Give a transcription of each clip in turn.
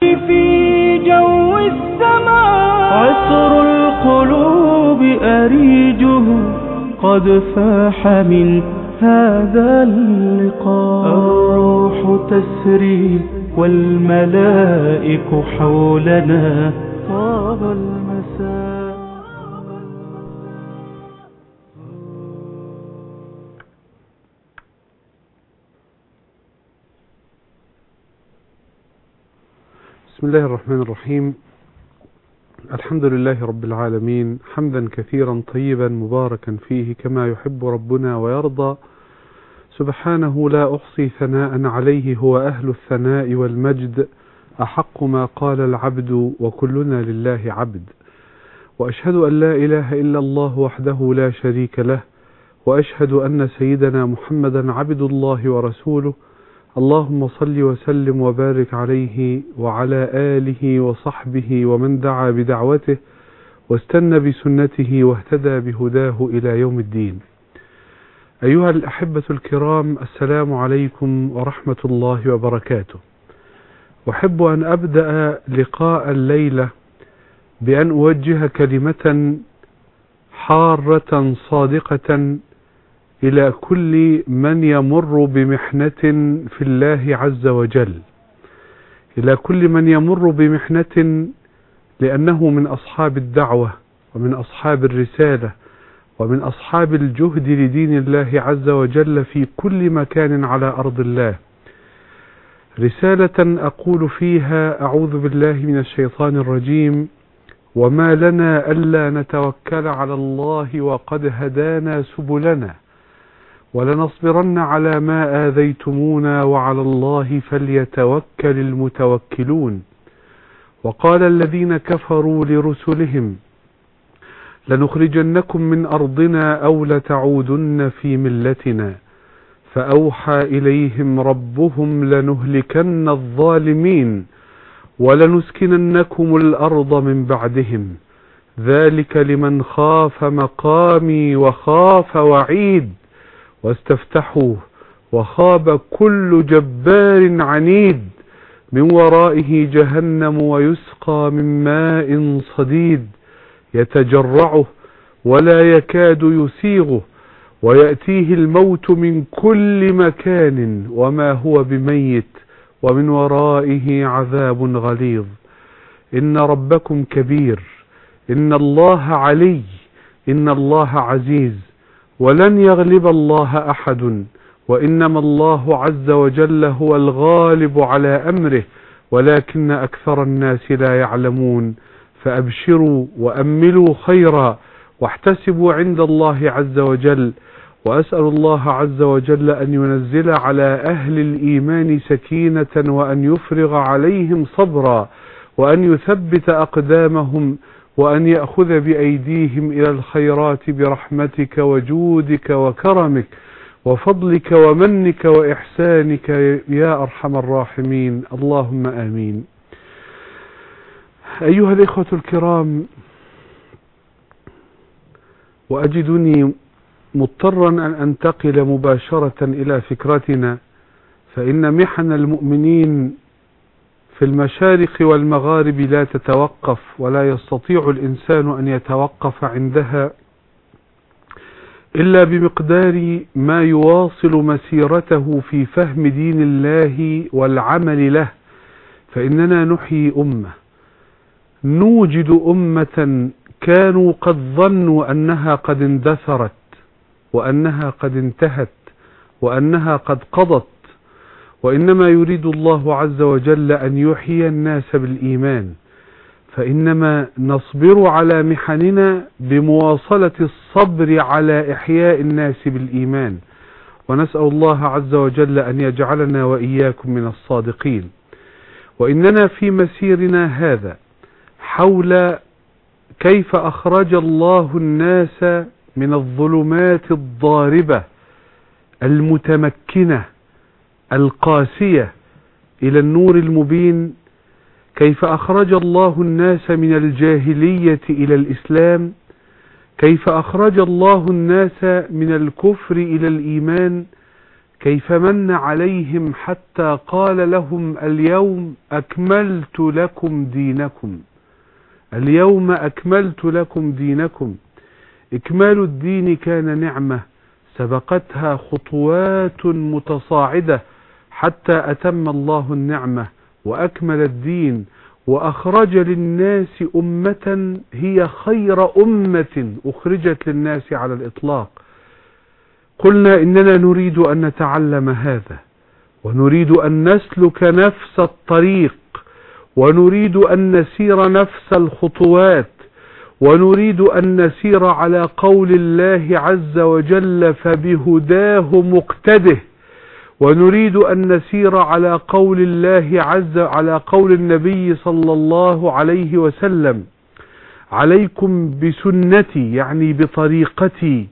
في جو السماء. عطر القلوب أريجه قد فاح من هذا اللقاء. الروح تسري والملائك حولنا. طاب بسم الله الرحمن الرحيم. الحمد لله رب العالمين. حمدا كثيرا طيبا مباركا فيه كما يحب ربنا ويرضى. سبحانه لا أحصي ثناء عليه هو أهل الثناء والمجد. أحق ما قال العبد وكلنا لله عبد. وأشهد أن لا إله إلا الله وحده لا شريك له. وأشهد أن سيدنا محمدا عبد الله ورسوله. اللهم صل وسلم وبارك عليه وعلى آله وصحبه ومن دعا بدعوته واستنى بسنته واهتدى بهداه إلى يوم الدين. أيها الأحبة الكرام السلام عليكم ورحمة الله وبركاته. أحب أن أبدأ لقاء الليلة بأن أوجه كلمة حارة صادقة إلى كل من يمر بمحنة في الله عز وجل. إلى كل من يمر بمحنة لأنه من أصحاب الدعوة ومن أصحاب الرسالة ومن أصحاب الجهد لدين الله عز وجل في كل مكان على أرض الله. رسالة أقول فيها أعوذ بالله من الشيطان الرجيم. وما لنا ألا نتوكل على الله وقد هدانا سبلنا. ولنصبرن على ما آذيتمونا وعلى الله فليتوكل المتوكلون. وقال الذين كفروا لرسلهم لنخرجنكم من أرضنا أو لتعودن في ملتنا. فأوحى إليهم ربهم لنهلكن الظالمين ولنسكننكم الأرض من بعدهم. ذلك لمن خاف مقامي وخاف وعيد. واستفتحوا وخاب كل جبار عنيد من ورائه جهنم ويسقى من ماء صديد. يتجرعه ولا يكاد يسيغه ويأتيه الموت من كل مكان وما هو بميت ومن ورائه عذاب غليظ. إن ربكم كبير إن الله علي إن الله عزيز. ولن يغلب الله أحد وإنما الله عز وجل هو الغالب على أمره ولكن أكثر الناس لا يعلمون. فأبشروا وأملوا خيرا واحتسبوا عند الله عز وجل. وأسأل الله عز وجل أن ينزل على أهل الإيمان سكينة وأن يفرغ عليهم صبرا وأن يثبت أقدامهم وأن يأخذ بأيديهم إلى الخيرات برحمتك وجودك وكرمك وفضلك ومنك وإحسانك يا أرحم الراحمين. اللهم آمين. أيها الإخوة الكرام وأجدني مضطرا أن أنتقل مباشرة إلى فكرتنا فإن محن المؤمنين في المشارق والمغارب لا تتوقف ولا يستطيع الإنسان أن يتوقف عندها إلا بمقدار ما يواصل مسيرته في فهم دين الله والعمل له. فإننا نحيي أمة نوجد أمة كانوا قد ظنوا أنها قد اندثرت وأنها قد انتهت وأنها قد قضت وإنما يريد الله عز وجل أن يحيي الناس بالإيمان فإنما نصبر على محننا بمواصلة الصبر على إحياء الناس بالإيمان. ونسأل الله عز وجل أن يجعلنا وإياكم من الصادقين. وإننا في مسيرنا هذا حول كيف أخرج الله الناس من الظلمات الضاربة المتمكنة القاسية إلى النور المبين كيف أخرج الله الناس من الجاهلية إلى الإسلام كيف أخرج الله الناس من الكفر إلى الإيمان كيف من عليهم حتى قال لهم اليوم أكملت لكم دينكم. اليوم أكملت لكم دينكم. إكمال الدين كان نعمة سبقتها خطوات متصاعدة حتى أتم الله النعمة وأكمل الدين وأخرج للناس أمة هي خير أمة أخرجت للناس على الإطلاق. قلنا إننا نريد أن نتعلم هذا ونريد أن نسلك نفس الطريق ونريد أن نسير نفس الخطوات ونريد أن نسير على قول الله عز وجل فبهداه مقتده. ونريد أن نسير على قول الله عز على قول النبي صلى الله عليه وسلم عليكم بسنتي يعني بطريقتي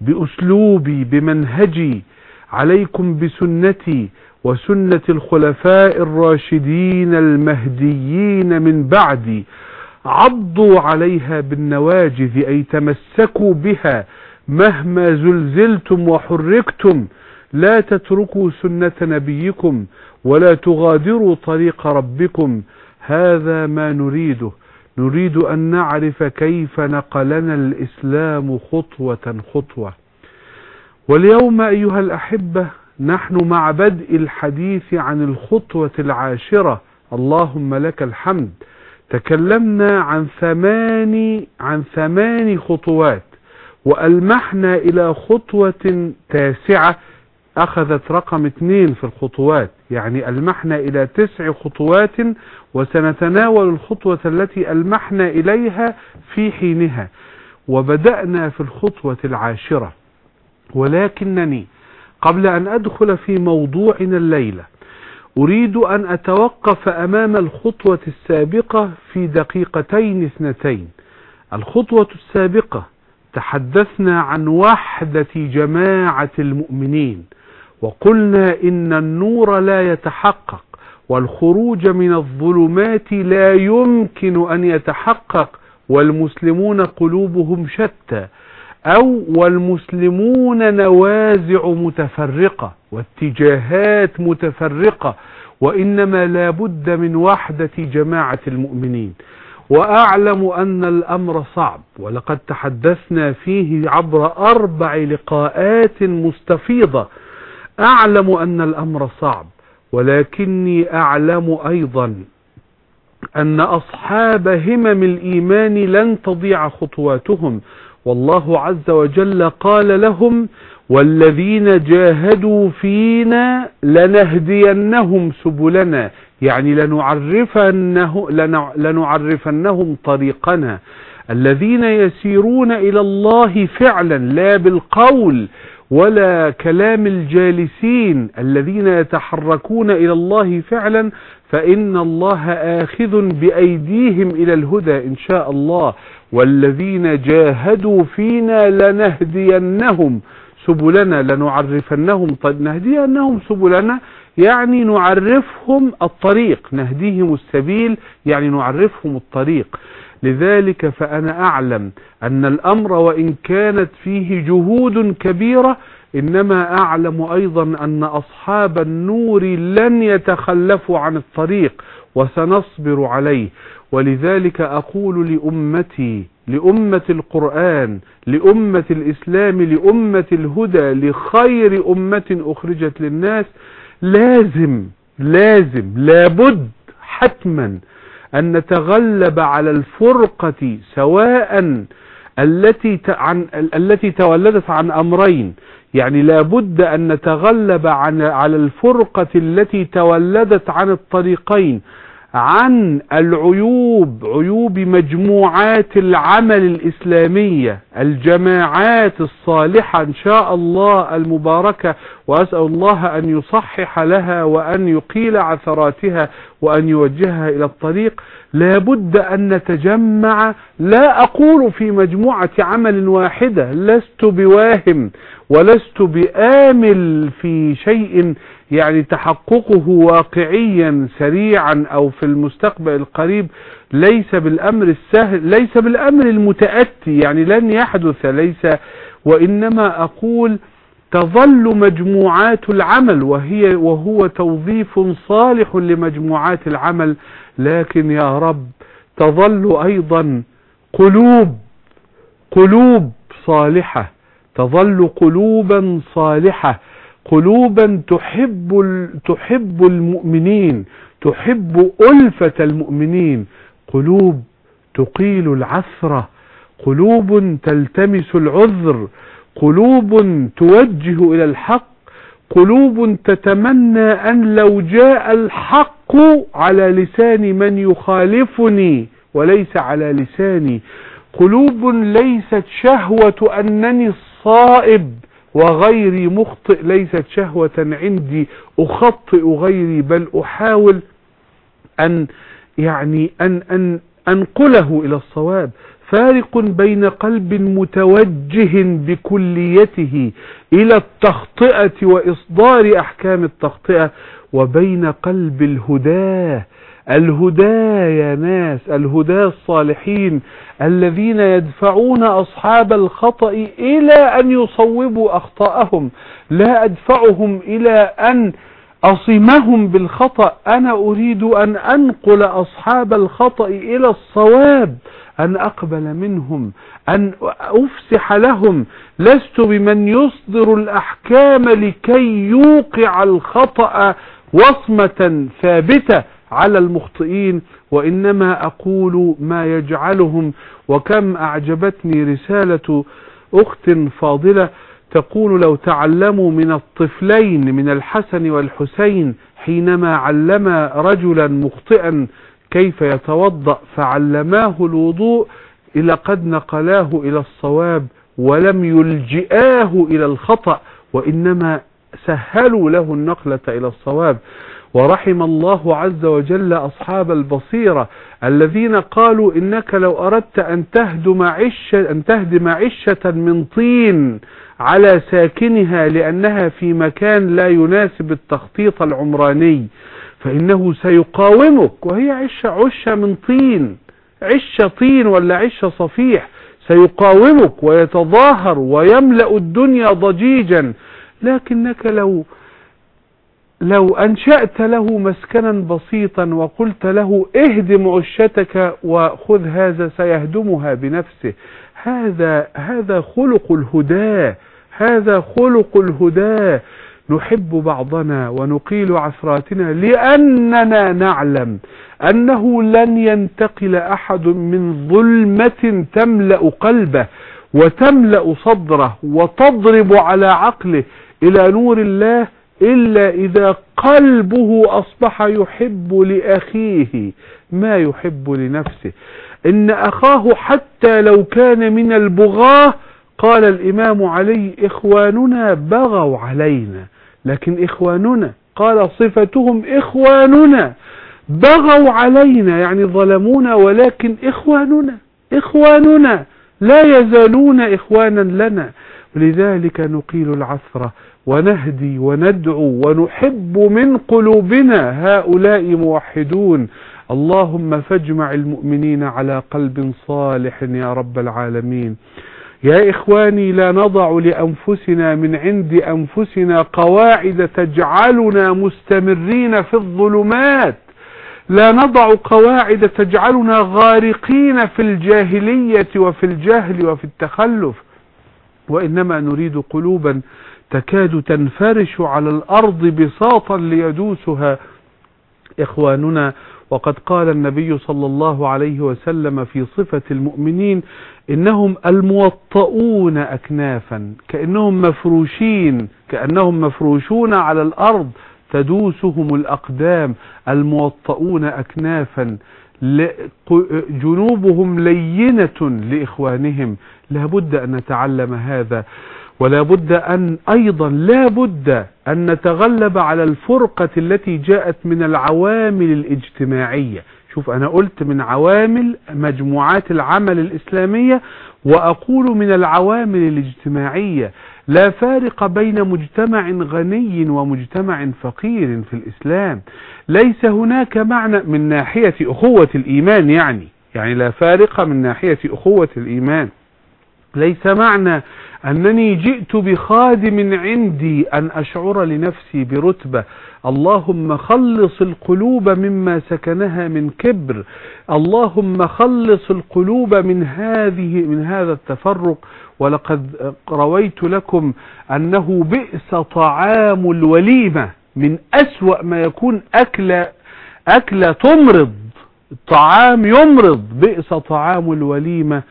بأسلوبي بمنهجي عليكم بسنتي وسنة الخلفاء الراشدين المهديين من بعدي عضوا عليها بالنواجذ أي تمسكوا بها مهما زلزلتم وحركتم لا تتركوا سنة نبيكم ولا تغادروا طريق ربكم. هذا ما نريده. نريد أن نعرف كيف نقلنا الإسلام خطوة خطوة. واليوم أيها الأحبة نحن مع بدء الحديث عن الخطوة العاشرة. اللهم لك الحمد. تكلمنا عن ثمان عن ثمان خطوات وألمحنا إلى خطوة تاسعة أخذت رقم اثنين في الخطوات يعني ألمحنا إلى تسع خطوات وسنتناول الخطوة التي ألمحنا إليها في حينها. وبدأنا في الخطوة العاشرة. ولكنني قبل أن أدخل في موضوعنا الليلة أريد أن أتوقف أمام الخطوة السابقة في دقيقتين اثنتين. الخطوة السابقة تحدثنا عن وحدة جماعة المؤمنين. وقلنا إن النور لا يتحقق والخروج من الظلمات لا يمكن أن يتحقق والمسلمون قلوبهم شتى أو والمسلمون نوازع متفرقة واتجاهات متفرقة وإنما لا بد من وحدة جماعة المؤمنين وأعلم أن الأمر صعب ولقد تحدثنا فيه عبر أربع لقاءات مستفيضة أعلم أن الأمر صعب ولكني أعلم أيضا أن أصحاب همم الإيمان لن تضيع خطواتهم. والله عز وجل قال لهم والذين جاهدوا فينا لنهدينهم سبلنا. يعني لنعرفنه لنعرفنهم طريقنا. الذين يسيرون إلى الله فعلا لا بالقول ولا كلام الجالسين الذين يتحركون إلى الله فعلا فإن الله آخذ بأيديهم إلى الهدى إن شاء الله. والذين جاهدوا فينا لنهدينهم سبلنا لنعرفنهم طيب نهدينهم سبلنا يعني نعرفهم الطريق نهديهم السبيل يعني نعرفهم الطريق. لذلك فأنا أعلم أن الأمر وإن كانت فيه جهود كبيرة إنما أعلم أيضا أن أصحاب النور لن يتخلفوا عن الطريق وسنصبر عليه. ولذلك أقول لأمتي لأمة القرآن لأمة الإسلام لأمة الهدى لخير أمة أخرجت للناس لازم لازم لابد حتما أن نتغلب على الفرقة سواء التي عن التي تولدت عن أمرين. يعني لابد أن نتغلب عن على الفرقة التي تولدت عن الطريقين. عن العيوب عيوب مجموعات العمل الإسلامية الجماعات الصالحة إن شاء الله المباركة وأسأل الله أن يصحح لها وأن يقيل عثراتها وأن يوجهها إلى الطريق. لابد أن نتجمع. لا أقول في مجموعة عمل واحدة لست بواهم ولست بآمل في شيء يعني تحققه واقعيا سريعا أو في المستقبل القريب ليس بالأمر السهل ليس بالأمر المتأتي يعني لن يحدث ليس وإنما أقول تظل مجموعات العمل وهي وهو توظيف صالح لمجموعات العمل لكن يا رب تظل أيضا قلوب قلوب صالحة تظل قلوبا صالحة قلوبا تحب تحب المؤمنين تحب ألفة المؤمنين. قلوب تقيل العثرة قلوب تلتمس العذر قلوب توجه إلى الحق قلوب تتمنى أن لو جاء الحق على لسان من يخالفني وليس على لساني. قلوب ليست شهوة أنني الصائب. وغيري مخطئ ليست شهوة عندي أخطئ غيري بل أحاول أن يعني أن أن أنقله إلى الصواب. فارق بين قلب متوجه بكليته إلى التخطئة وإصدار أحكام التخطئة وبين قلب الهداة الهداه يا ناس الهداه الصالحين الذين يدفعون أصحاب الخطأ إلى أن يصوبوا أخطاءهم لا أدفعهم إلى أن أصمهم بالخطأ أنا أريد أن أنقل أصحاب الخطأ إلى الصواب أن أقبل منهم أن أفسح لهم لست بمن يصدر الأحكام لكي يوقع الخطأ وصمة ثابتة. على المخطئين وإنما أقول ما يجعلهم وكم أعجبتني رسالة أخت فاضلة تقول لو تعلموا من الطفلين من الحسن والحسين حينما علما رجلا مخطئا كيف يتوضأ؟ فعلماه الوضوء إلى قد نقلاه إلى الصواب ولم يلجئاه إلى الخطأ وإنما سهلوا له النقلة إلى الصواب. ورحم الله عز وجل أصحاب البصيرة الذين قالوا إنك لو أردت أن تهدم عشة, أن تهدم عشة من طين على ساكنها لأنها في مكان لا يناسب التخطيط العمراني فإنه سيقاومك وهي عشة عشة من طين عشة طين ولا عشة صفيح سيقاومك ويتظاهر ويملأ الدنيا ضجيجا. لكنك لو لو أنشأت له مسكنا بسيطا وقلت له اهدم عشتك وخذ هذا سيهدمها بنفسه. هذا هذا خلق الهدى هذا خلق الهدى. نحب بعضنا ونقيل عثراتنا لأننا نعلم أنه لن ينتقل أحد من ظلمة تملأ قلبه وتملأ صدره وتضرب على عقله إلى نور الله إلا إذا قلبه أصبح يحب لأخيه ما يحب لنفسه. إن أخاه حتى لو كان من البغاة قال الإمام علي إخواننا بغوا علينا. لكن إخواننا قال صفتهم إخواننا بغوا علينا يعني ظلمونا ولكن إخواننا إخواننا لا يزالون إخوانا لنا. ولذلك نقيل العثرة. ونهدي وندعو ونحب من قلوبنا هؤلاء موحدون. اللهم فاجمع المؤمنين على قلب صالح يا رب العالمين. يا إخواني لا نضع لأنفسنا من عند أنفسنا قواعد تجعلنا مستمرين في الظلمات. لا نضع قواعد تجعلنا غارقين في الجاهلية وفي الجهل وفي التخلف. وإنما نريد قلوبا تكاد تنفرش على الأرض بساطا ليدوسها. إخواننا وقد قال النبي صلى الله عليه وسلم في صفة المؤمنين إنهم الموطؤون أكنافا كأنهم مفروشين كأنهم مفروشون على الأرض تدوسهم الأقدام الموطؤون أكنافا. جنوبهم لينة لإخوانهم. لابد أن نتعلم هذا. ولا بد أن أيضا لا بد أن نتغلب على الفرقة التي جاءت من العوامل الاجتماعية. شوف أنا قلت من عوامل مجموعات العمل الإسلامية وأقول من العوامل الاجتماعية. لا فارق بين مجتمع غني ومجتمع فقير في الإسلام. ليس هناك معنى من ناحية أخوة الإيمان يعني يعني لا فارق من ناحية أخوة الإيمان. ليس معنى أنني جئت بخادم عندي أن أشعر لنفسي برتبة. اللهم خلص القلوب مما سكنها من كبر. اللهم خلص القلوب من هذه من هذا التفرق. ولقد رويت لكم أنه بئس طعام الوليمة. من أسوأ ما يكون أكل أكلة تمرض الطعام يمرض. بئس طعام الوليمة.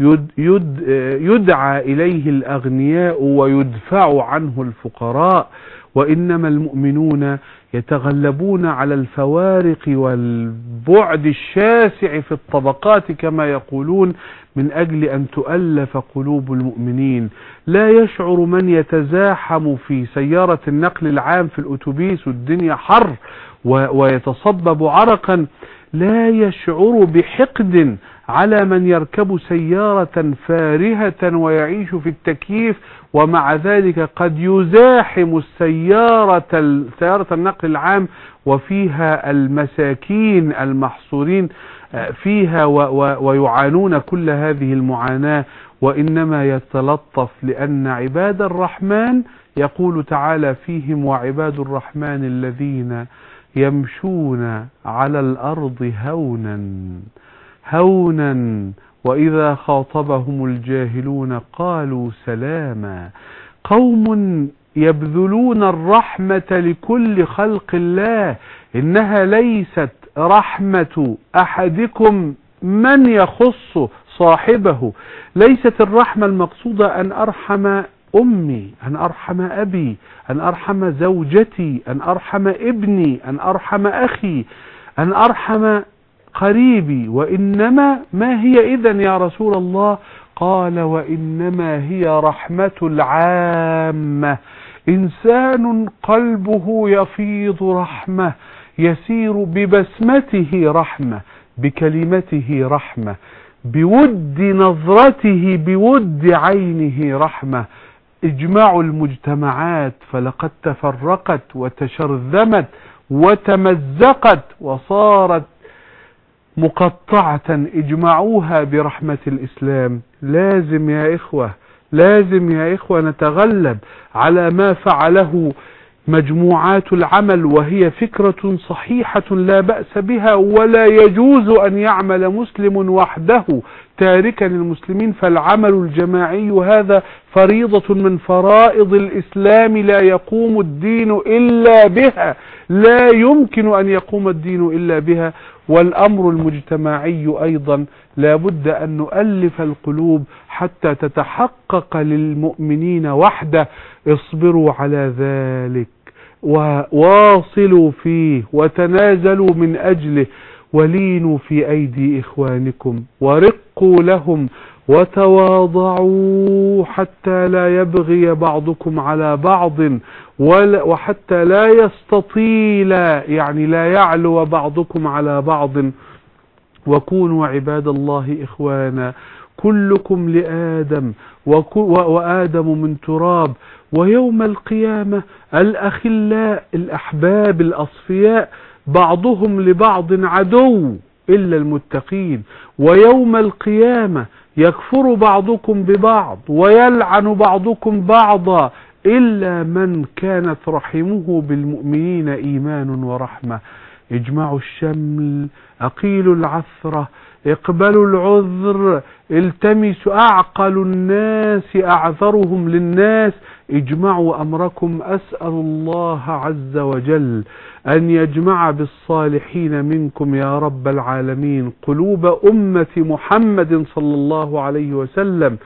يد يد يدعى إليه الأغنياء ويدفع عنه الفقراء وإنما المؤمنون يتغلبون على الفوارق والبعد الشاسع في الطبقات كما يقولون من أجل أن تؤلف قلوب المؤمنين. لا يشعر من يتزاحم في سيارة النقل العام في الأتوبيس والدنيا حر ويتصبب عرقا. لا يشعر بحقد على من يركب سيارة فارهة ويعيش في التكييف ومع ذلك قد يزاحم السيارة سيارة النقل العام وفيها المساكين المحصورين فيها ويعانون كل هذه المعاناة. وإنما يتلطف لأن عباد الرحمن يقول تعالى فيهم وعباد الرحمن الذين يمشون على الأرض هونا هونا وإذا خاطبهم الجاهلون قالوا سلاما. قوم يبذلون الرحمة لكل خلق الله إنها ليست رحمة أحدكم من يخص صاحبه. ليست الرحمة المقصودة أن أرحم أمي أن أرحم أبي أن أرحم زوجتي أن أرحم ابني أن أرحم أخي أن أرحم قريبي وإنما ما هي إذا يا رسول الله؟ قال وإنما هي رحمة العامة. إنسان قلبه يفيض رحمة يسير ببسمته رحمة بكلمته رحمة بود نظرته بود عينه رحمة. إجماع المجتمعات فلقد تفرقت وتشرذمت وتمزقت وصارت مقطعة اجمعوها برحمة الإسلام. لازم يا إخوة لازم يا إخوة نتغلب على ما فعله مجموعات العمل وهي فكرة صحيحة لا بأس بها ولا يجوز أن يعمل مسلم وحده. تاركا للمسلمين فالعمل الجماعي هذا فريضة من فرائض الإسلام لا يقوم الدين إلا بها. لا يمكن أن يقوم الدين إلا بها. والأمر المجتمعي أيضا لا بد أن نؤلف القلوب حتى تتحقق للمؤمنين وحده. اصبروا على ذلك وواصلوا فيه وتنازلوا من أجله. ولينوا في أيدي إخوانكم ورقوا لهم وتواضعوا حتى لا يبغي بعضكم على بعض وحتى لا يستطيل يعني لا يعلو بعضكم على بعض. وكونوا عباد الله إخوانا كلكم لآدم وآدم من تراب. ويوم القيامة الأخلاء الأحباب الأصفياء بعضهم لبعض عدو إلا المتقين. ويوم القيامة يكفر بعضكم ببعض ويلعن بعضكم بعضا إلا من كانت رحمه بالمؤمنين إيمان ورحمة. إجمعوا الشمل أقيلوا العثرة اقبلوا العذر التمسوا أعقل الناس أعذرهم للناس. اجمعوا أمركم أسأل الله عز وجل أن يجمع بالصالحين منكم يا رب العالمين قلوب أمة محمد صلى الله عليه وسلم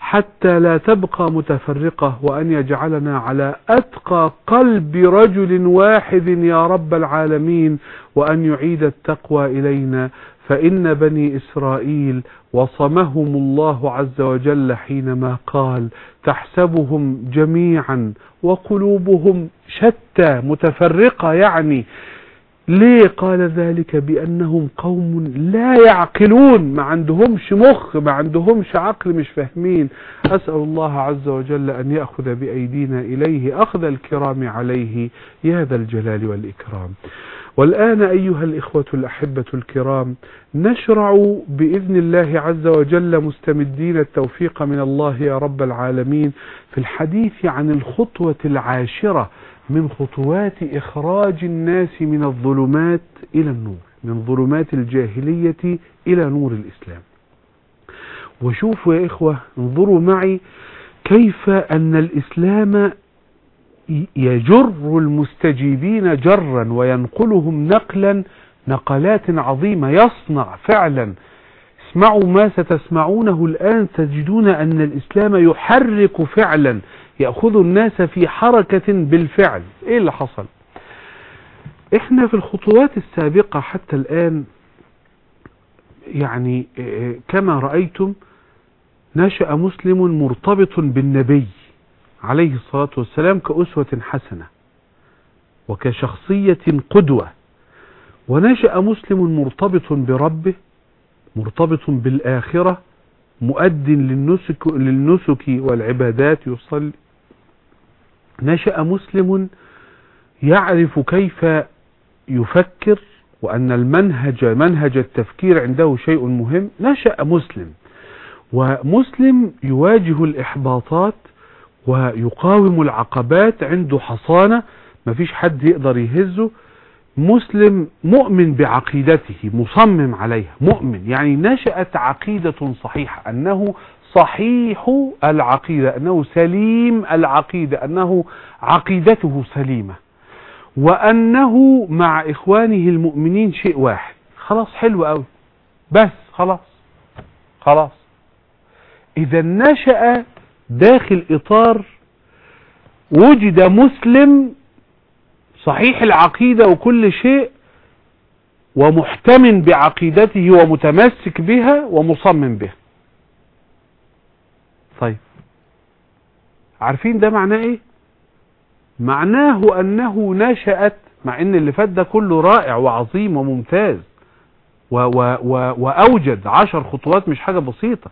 حتى لا تبقى متفرقة وأن يجعلنا على أتقى قلب رجل واحد يا رب العالمين وأن يعيد التقوى إلينا. فإن بني إسرائيل وصمهم الله عز وجل حينما قال تحسبهم جميعا وقلوبهم شتى متفرقة يعني. ليه قال ذلك؟ بأنهم قوم لا يعقلون. ما عندهمش مخ ما عندهمش عقل مش فاهمين. أسأل الله عز وجل أن يأخذ بأيدينا إليه. أخذ الكرام عليه. يا ذا الجلال والإكرام. والآن أيها الإخوة الأحبة الكرام نشرع بإذن الله عز وجل مستمدين التوفيق من الله يا رب العالمين في الحديث عن الخطوة العاشرة من خطوات إخراج الناس من الظلمات إلى النور من ظلمات الجاهلية إلى نور الإسلام. وشوفوا يا إخوة انظروا معي كيف أن الإسلام يجر المستجيبين جرا وينقلهم نقلا نقلات عظيمة يصنع فعلا. اسمعوا ما ستسمعونه الآن تجدون أن الإسلام يحرك فعلا يأخذ الناس في حركة بالفعل. إيه اللي حصل؟ إحنا في الخطوات السابقة حتى الآن يعني كما رأيتم نشأ مسلم مرتبط بالنبي. عليه الصلاة والسلام كأسوة حسنة وكشخصية قدوة. ونشأ مسلم مرتبط بربه مرتبط بالآخرة مؤد للنسك, للنسك والعبادات يصلي. نشأ مسلم يعرف كيف يفكر وأن المنهج منهج التفكير عنده شيء مهم. نشأ مسلم ومسلم يواجه الإحباطات ويقاوم العقبات عنده حصانة مفيش حد يقدر يهزه. مسلم مؤمن بعقيدته مصمم عليها مؤمن. يعني نشأت عقيدة صحيحة أنه صحيح العقيدة أنه سليم العقيدة أنه عقيدته سليمة. وأنه مع إخوانه المؤمنين شيء واحد. خلاص حلو قوي بس خلاص. خلاص. إذا نشأ داخل إطار وجد مسلم صحيح العقيدة وكل شيء ومحتم بعقيدته ومتمسك بها ومصمم بها. طيب. عارفين ده معناه إيه؟ معناه أنه نشأت مع إن اللي فات ده كله رائع وعظيم وممتاز و و و وأوجد عشر خطوات مش حاجة بسيطة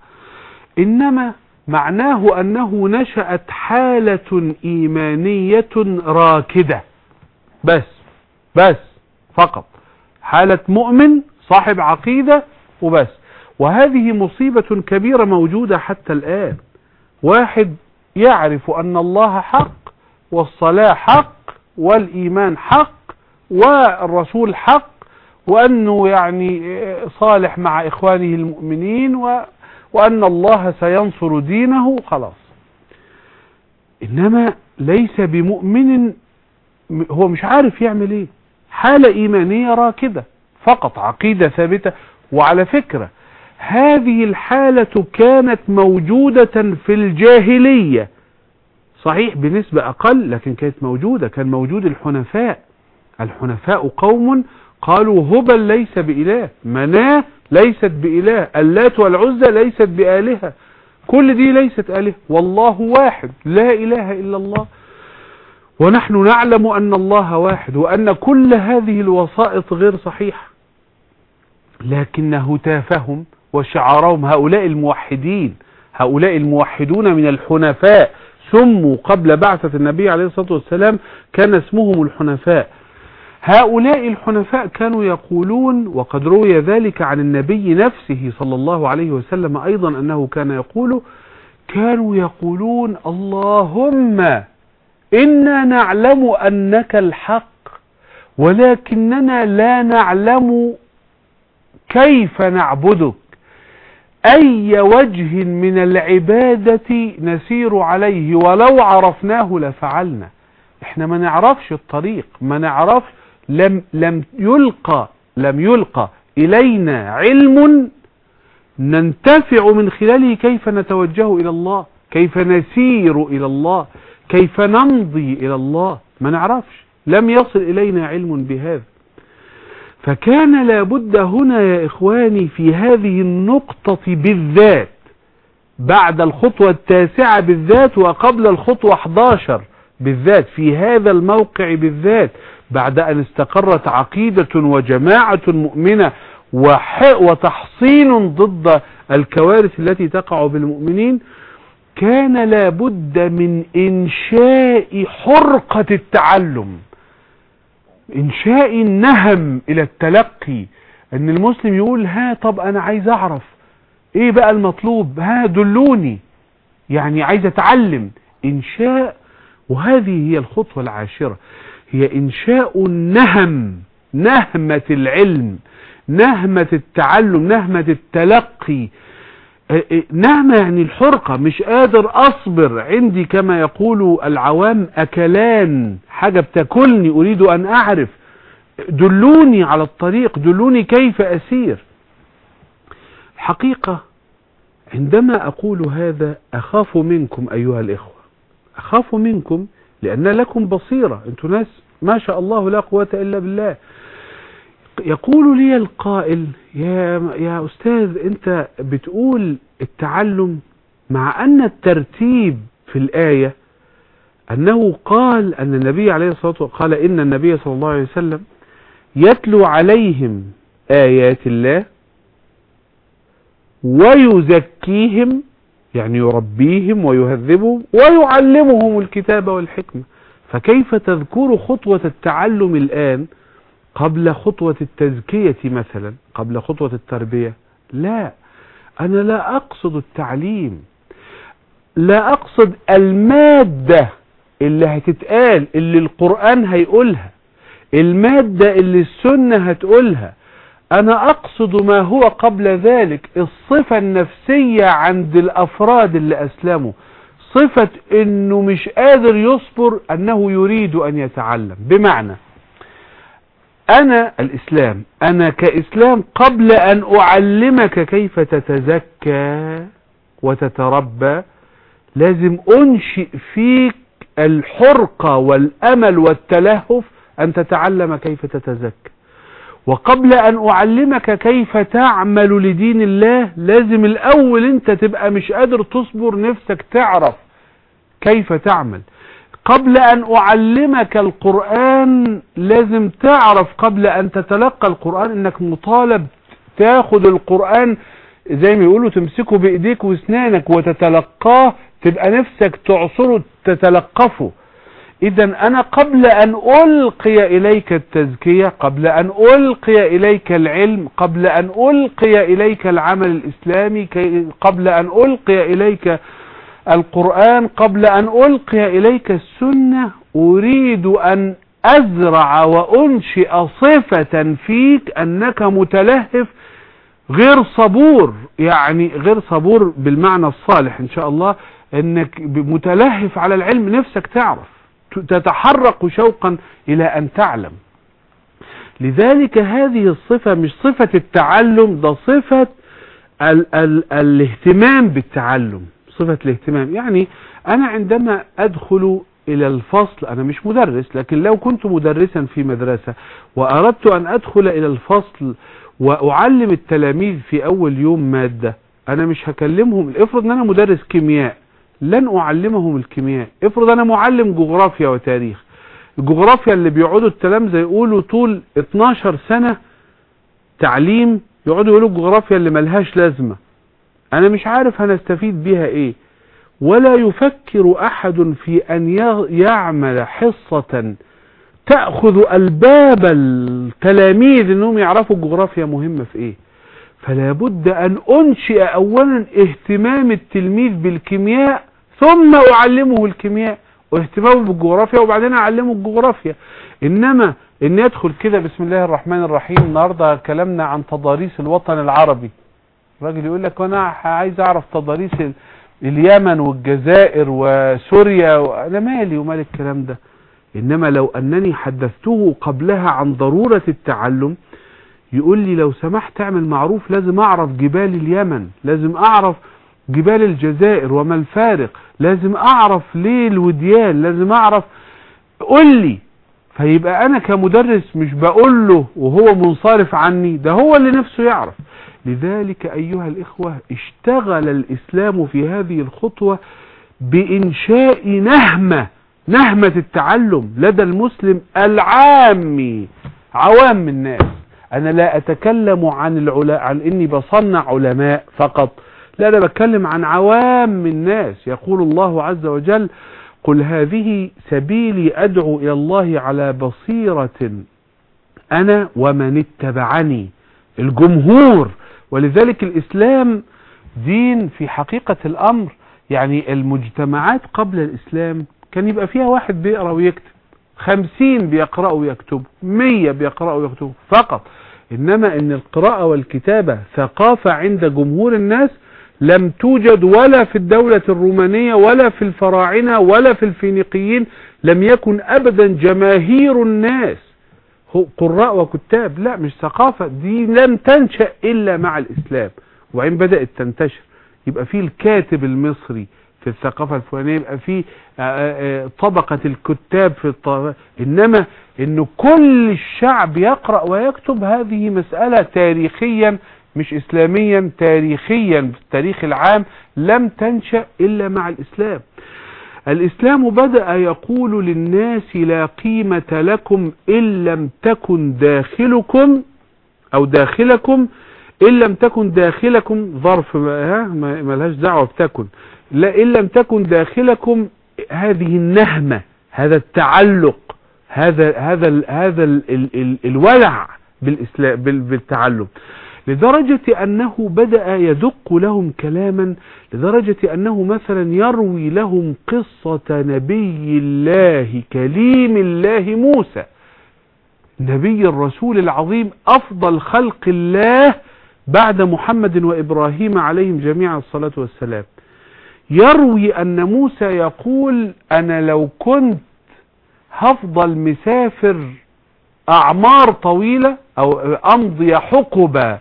إنما معناه أنه نشأت حالة إيمانية راكدة. بس بس فقط. حالة مؤمن صاحب عقيدة وبس. وهذه مصيبة كبيرة موجودة حتى الآن. واحد يعرف أن الله حق والصلاة حق والإيمان حق والرسول حق وأنه يعني صالح مع إخوانه المؤمنين و وأن الله سينصر دينه خلاص. إنما ليس بمؤمن هو مش عارف يعمل إيه. حالة إيمانية راكدة فقط عقيدة ثابتة. وعلى فكرة هذه الحالة كانت موجودة في الجاهلية. صحيح بنسبة أقل لكن كانت موجودة كان موجود الحنفاء. الحنفاء قوم قالوا هبل ليس بإله مناة ليست بإله اللات والعزى ليست بآلهة. كل دي ليست آلهة. والله واحد لا إله إلا الله. ونحن نعلم أن الله واحد وأن كل هذه الوسائط غير صحيحة. لكن هتافهم وشعارهم هؤلاء الموحدين هؤلاء الموحدون من الحنفاء. سموا قبل بعثة النبي عليه الصلاة والسلام كان اسمهم الحنفاء. هؤلاء الحنفاء كانوا يقولون وقد روي ذلك عن النبي نفسه صلى الله عليه وسلم أيضا أنه كان يقول كانوا يقولون اللهم إنا نعلم أنك الحق ولكننا لا نعلم كيف نعبدك أي وجه من العبادة نسير عليه ولو عرفناه لفعلنا إحنا ما نعرفش الطريق ما نعرف لم, لم يلقى لم يلقى إلينا علم ننتفع من خلاله كيف نتوجه إلى الله كيف نسير إلى الله كيف نمضي إلى الله ما نعرفش. لم يصل إلينا علم بهذا. فكان لابد هنا يا إخواني في هذه النقطة بالذات بعد الخطوة التاسعة بالذات وقبل الخطوة 11 بالذات في هذا الموقع بالذات بعد أن استقرت عقيدة وجماعة مؤمنة وتحصين ضد الكوارث التي تقع بالمؤمنين كان لابد من إنشاء حرقة التعلم إنشاء النهم إلى التلقي إن المسلم يقول ها طب أنا عايز أعرف إيه بقى المطلوب؟ ها دلوني. يعني عايز أتعلم. إنشاء وهذه هي الخطوة العاشرة. هي إنشاء النهم نهمة العلم نهمة التعلم نهمة التلقي. نهمة يعني الحرقة مش قادر أصبر. عندي كما يقول العوام أكلان حاجة بتاكلني أريد أن أعرف. دلوني على الطريق دلوني كيف أسير. حقيقة عندما أقول هذا أخاف منكم أيها الإخوة. أخاف منكم لأن لكم بصيرة. أنتوا ناس ما شاء الله لا قوة إلا بالله. يقول لي القائل يا, يا أستاذ أنت بتقول التعلم مع أن الترتيب في الآية أنه قال أن النبي عليه الصلاة والسلام قال إن النبي صلى الله عليه وسلم يتلو عليهم آيات الله ويزكيهم يعني يربيهم ويهذبهم ويعلمهم الكتاب والحكمة. فكيف تذكر خطوة التعلم الآن قبل خطوة التزكية مثلا قبل خطوة التربية؟ لا. أنا لا أقصد التعليم. لا أقصد المادة اللي هتتقال اللي القرآن هيقولها. المادة اللي السنة هتقولها. أنا أقصد ما هو قبل ذلك الصفة النفسية عند الأفراد اللي أسلموا. صفة أنه مش قادر يصبر أنه يريد أن يتعلم. بمعنى أنا الإسلام أنا كإسلام قبل أن أعلمك كيف تتزكى وتتربى لازم أنشئ فيك الحرقة والأمل والتلهف أن تتعلم كيف تتزكى. وقبل أن أعلمك كيف تعمل لدين الله لازم الأول أنت تبقى مش قادر تصبر نفسك تعرف كيف تعمل. قبل أن أعلمك القرآن لازم تعرف قبل أن تتلقى القرآن أنك مطالب تاخد القرآن زي ما يقولوا تمسكه بإيديك وأسنانك وتتلقاه تبقى نفسك تعصره تتلقفه. إذا أنا قبل أن ألقي إليك التزكية قبل أن ألقي إليك العلم قبل أن ألقي إليك العمل الإسلامي قبل أن ألقي إليك القرآن قبل أن ألقي إليك السنة أريد أن أزرع وأنشئ صفة فيك أنك متلهف غير صبور يعني غير صبور بالمعنى الصالح إن شاء الله أنك متلهف على العلم نفسك تعرف. تتحرك شوقا إلى أن تعلم. لذلك هذه الصفة مش صفة التعلم ده صفة ال ال الاهتمام بالتعلم. صفة الاهتمام. يعني أنا عندما أدخل إلى الفصل أنا مش مدرس لكن لو كنت مدرسا في مدرسة وأردت أن أدخل إلى الفصل وأعلم التلاميذ في أول يوم مادة أنا مش هكلمهم. افرض أن أنا مدرس كيمياء لن أعلمهم الكيمياء. افرض أنا معلم جغرافيا وتاريخ. الجغرافيا اللي بيقعدوا التلامذة يقولوا طول 12 سنة تعليم يقعدوا يقولوا الجغرافيا اللي ملهاش لازمة. أنا مش عارف هنستفيد بيها إيه. ولا يفكر أحد في أن يعمل حصة تأخذ ألباب التلاميذ إنهم يعرفوا الجغرافيا مهمة في إيه. فلا بد أن أنشئ اولا اهتمام التلميذ بالكيمياء ثم أعلمه الكيمياء واهتمامه بالجغرافيا وبعدين أعلمه الجغرافيا. إنما إن يدخل كده بسم الله الرحمن الرحيم النهارده كلامنا عن تضاريس الوطن العربي. الراجل يقول لك أنا عايز أعرف تضاريس اليمن والجزائر وسوريا وأنا مالي ومال الكلام ده. إنما لو أنني حدثته قبلها عن ضرورة التعلم يقول لي لو سمحت أعمل معروف لازم أعرف جبال اليمن لازم أعرف جبال الجزائر وما الفارق؟ لازم أعرف ليه الوديان لازم أعرف. قول لي. فيبقى أنا كمدرس مش بقول له وهو منصرف عني ده هو اللي نفسه يعرف. لذلك أيها الإخوة اشتغل الإسلام في هذه الخطوة بإنشاء نهمة نهمة التعلم لدى المسلم العامي عوام الناس. أنا لا أتكلم عن العلا... عن إني بصنع علماء فقط. لا أنا بتكلم عن عوام الناس. يقول الله عز وجل قل هذه سبيلي أدعو إلى الله على بصيرة أنا ومن اتبعني الجمهور. ولذلك الإسلام دين في حقيقة الأمر يعني المجتمعات قبل الإسلام كان يبقى فيها واحد بيقرأ ويكتب خمسين بيقرأوا ويكتبوا مية بيقرأوا ويكتبوا فقط. إنما إن القراءة والكتابة ثقافة عند جمهور الناس لم توجد ولا في الدولة الرومانية ولا في الفراعنة ولا في الفينيقيين لم يكن أبدا جماهير الناس قراء وكتاب لا مش ثقافة دي لم تنشأ إلا مع الإسلام وعين بدأت تنتشر يبقى في الكاتب المصري في الثقافة الفلانية يبقى في آه، آه، طبقة الكتاب في الطبقة إنما إن كل الشعب يقرأ ويكتب هذه مسألة تاريخيا مش إسلاميا تاريخيا في التاريخ العام لم تنشأ إلا مع الإسلام. الإسلام بدأ يقول للناس لا قيمة لكم إن لم تكن داخلكم أو داخلكم إن لم تكن داخلكم ظرف ما- ها ما ما لهاش دعوة بتكن. لا إن لم تكن داخلكم هذه النهمة هذا التعلق هذا هذا هذا ال ال ال الولع بالإسلام بال- بالتعلم. لدرجة أنه بدأ يدق لهم كلاما لدرجة أنه مثلا يروي لهم قصة نبي الله كليم الله موسى. نبي الرسول العظيم أفضل خلق الله بعد محمد وإبراهيم عليهم جميعا الصلاة والسلام. يروي أن موسى يقول أنا لو كنت هفضل مسافر أعمار طويلة أو أمضي حقبة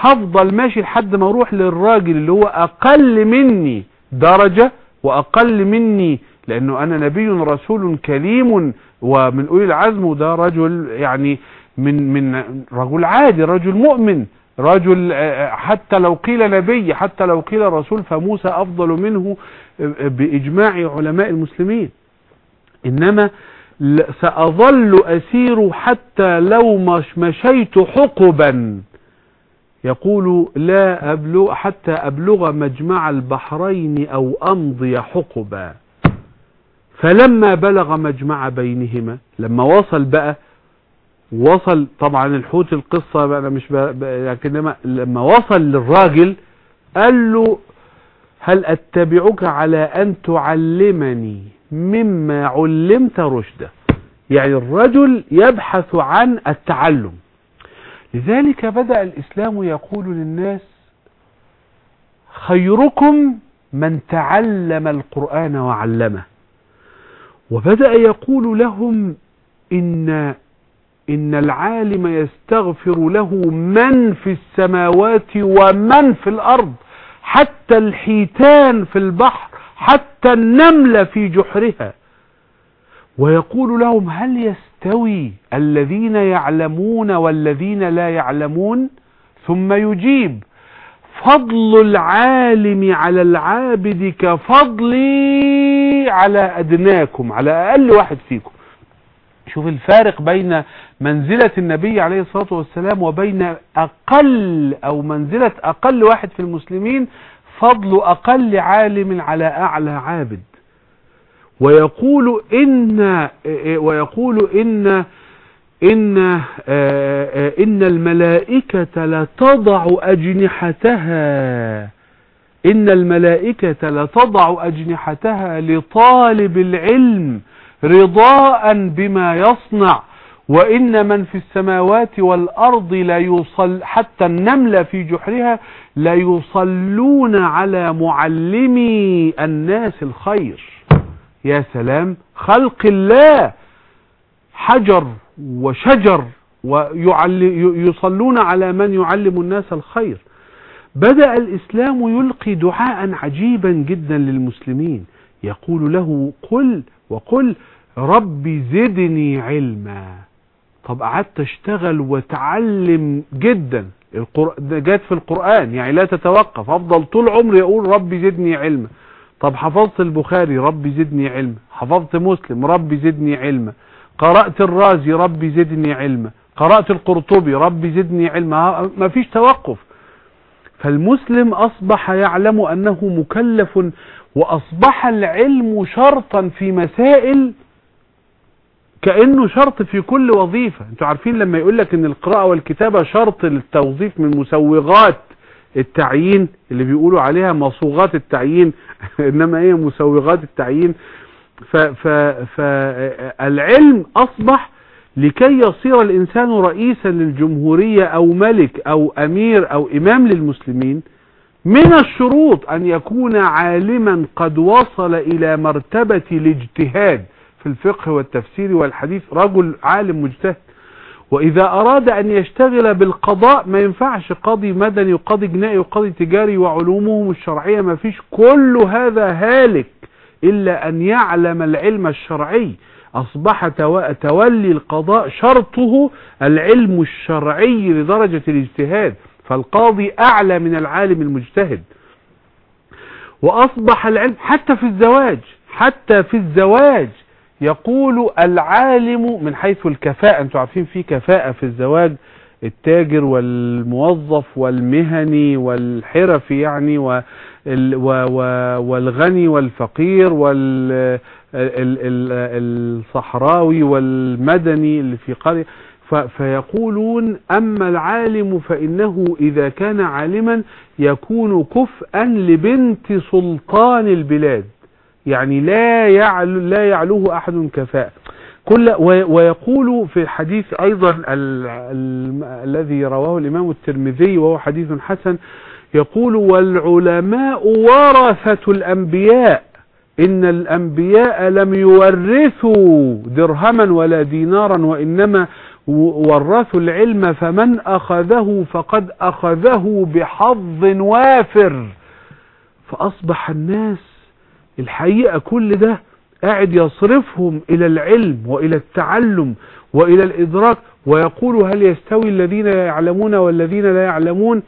هفضل ماشي لحد ما أروح للراجل اللي هو أقل مني درجة وأقل مني لأنه أنا نبي رسول كليم ومن أولي العزم وده رجل يعني من من رجل عادي رجل مؤمن رجل آه، حتى لو قيل نبي حتى لو قيل رسول فموسى أفضل منه آه، بإجماع علماء المسلمين. إنما سأظل أسير حتى لو مش مشيت حقبا. يقول لا أبلغ حتى أبلغ مجمع البحرين أو أمضي حقبا. فلما بلغ مجمع بينهما لما وصل بقى وصل طبعا الحوت القصة أنا مش بقى لما وصل للراجل قال له هل أتبعك على أن تعلمني مما علمت رشدا يعني الرجل يبحث عن التعلم. لذلك بدأ الإسلام يقول للناس خيركم من تعلم القرآن وعلمه. وبدأ يقول لهم إن إن العالم يستغفر له من في السماوات ومن في الأرض حتى الحيتان في البحر حتى النملة في جحرها. ويقول لهم هل يستوي الذين يعلمون والذين لا يعلمون ثم يجيب. فضل العالم على العابد كفضلي على أدناكم على أقل واحد فيكم. شوف الفارق بين منزلة النبي عليه الصلاة والسلام وبين أقل أو منزلة أقل واحد في المسلمين فضل أقل عالم على أعلى عابد. ويقول إن ويقول إن إن إن الملائكة لتضع أجنحتها. إن الملائكة لتضع أجنحتها لطالب العلم رضاء بما يصنع. وإن من في السماوات والأرض لا يصل حتى النملة في جحرها لا يصلون على معلمي الناس الخير. يا سلام خلق الله حجر وشجر ويصلون على من يعلم الناس الخير. بدأ الإسلام يلقي دعاء عجيبا جدا للمسلمين. يقول له قل وقل رب زدني علما. طب قعدت أشتغل وتعلم جدا. القر... جات في القرآن يعني لا تتوقف. أفضل طول عمري أقول ربي زدني علما. طب حفظت البخاري ربي زدني علما حفظت مسلم ربي زدني علما قرأت الرازي ربي زدني علما قرأت القرطبي ربي زدني علما ما فيش توقف. فالمسلم أصبح يعلم أنه مكلف وأصبح العلم شرطا في مسائل كأنه شرط في كل وظيفة. أنتوا عارفين لما يقول لك إن القراءة والكتابة شرط للتوظيف من مسوغات التعيين اللي بيقولوا عليها مصوغات التعيين. إنما هي مسوغات التعيين. فالعلم أصبح لكي يصير الإنسان رئيسا للجمهورية أو ملك أو أمير أو إمام للمسلمين من الشروط أن يكون عالما قد وصل إلى مرتبة الاجتهاد في الفقه والتفسير والحديث. رجل عالم مجتهد وإذا أراد أن يشتغل بالقضاء ما ينفعش قاضي مدني وقاضي جنائي وقاضي تجاري وعلومهم الشرعية ما فيش كل هذا هالك إلا أن يعلم العلم الشرعي. أصبح تولي القضاء شرطه العلم الشرعي لدرجة الاجتهاد فالقاضي أعلى من العالم المجتهد. وأصبح العلم حتى في الزواج حتى في الزواج يقول العالم من حيث الكفاءة أنتوا عارفين في كفاءة في الزواج التاجر والموظف والمهني والحرفي يعني والغني والفقير والصحراوي والمدني اللي في قرية. فيقولون أما العالم فإنه إذا كان عالما يكون كفءا لبنت سلطان البلاد. يعني لا يعلو لا يعلوه أحد كفاءة. كل ويقول في الحديث أيضا ال ال الذي رواه الإمام الترمذي وهو حديث حسن يقول والعلماء ورثة الأنبياء. إن الأنبياء لم يورثوا درهما ولا دينارا وإنما ورثوا العلم فمن أخذه فقد أخذه بحظ وافر. فأصبح الناس الحقيقة كل ده قاعد يصرفهم إلى العلم وإلى التعلم وإلى الإدراك ويقول هل يستوي الذين يعلمون والذين لا يعلمون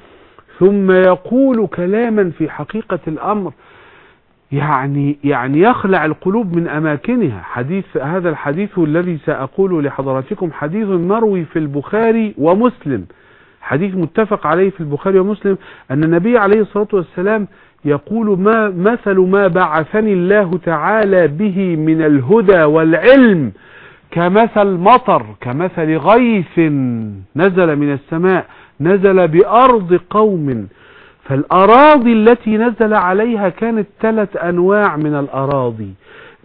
ثم يقول كلاما في حقيقة الأمر. يعني يعني يخلع القلوب من أماكنها. حديث هذا الحديث الذي سأقول لحضراتكم حديث مروي في البخاري ومسلم. حديث متفق عليه في البخاري ومسلم أن النبي عليه الصلاة والسلام يقول ما مثل ما بعثني الله تعالى به من الهدى والعلم كمثل مطر كمثل غيث نزل من السماء نزل بأرض قوم. فالأراضي التي نزل عليها كانت ثلاث أنواع من الأراضي.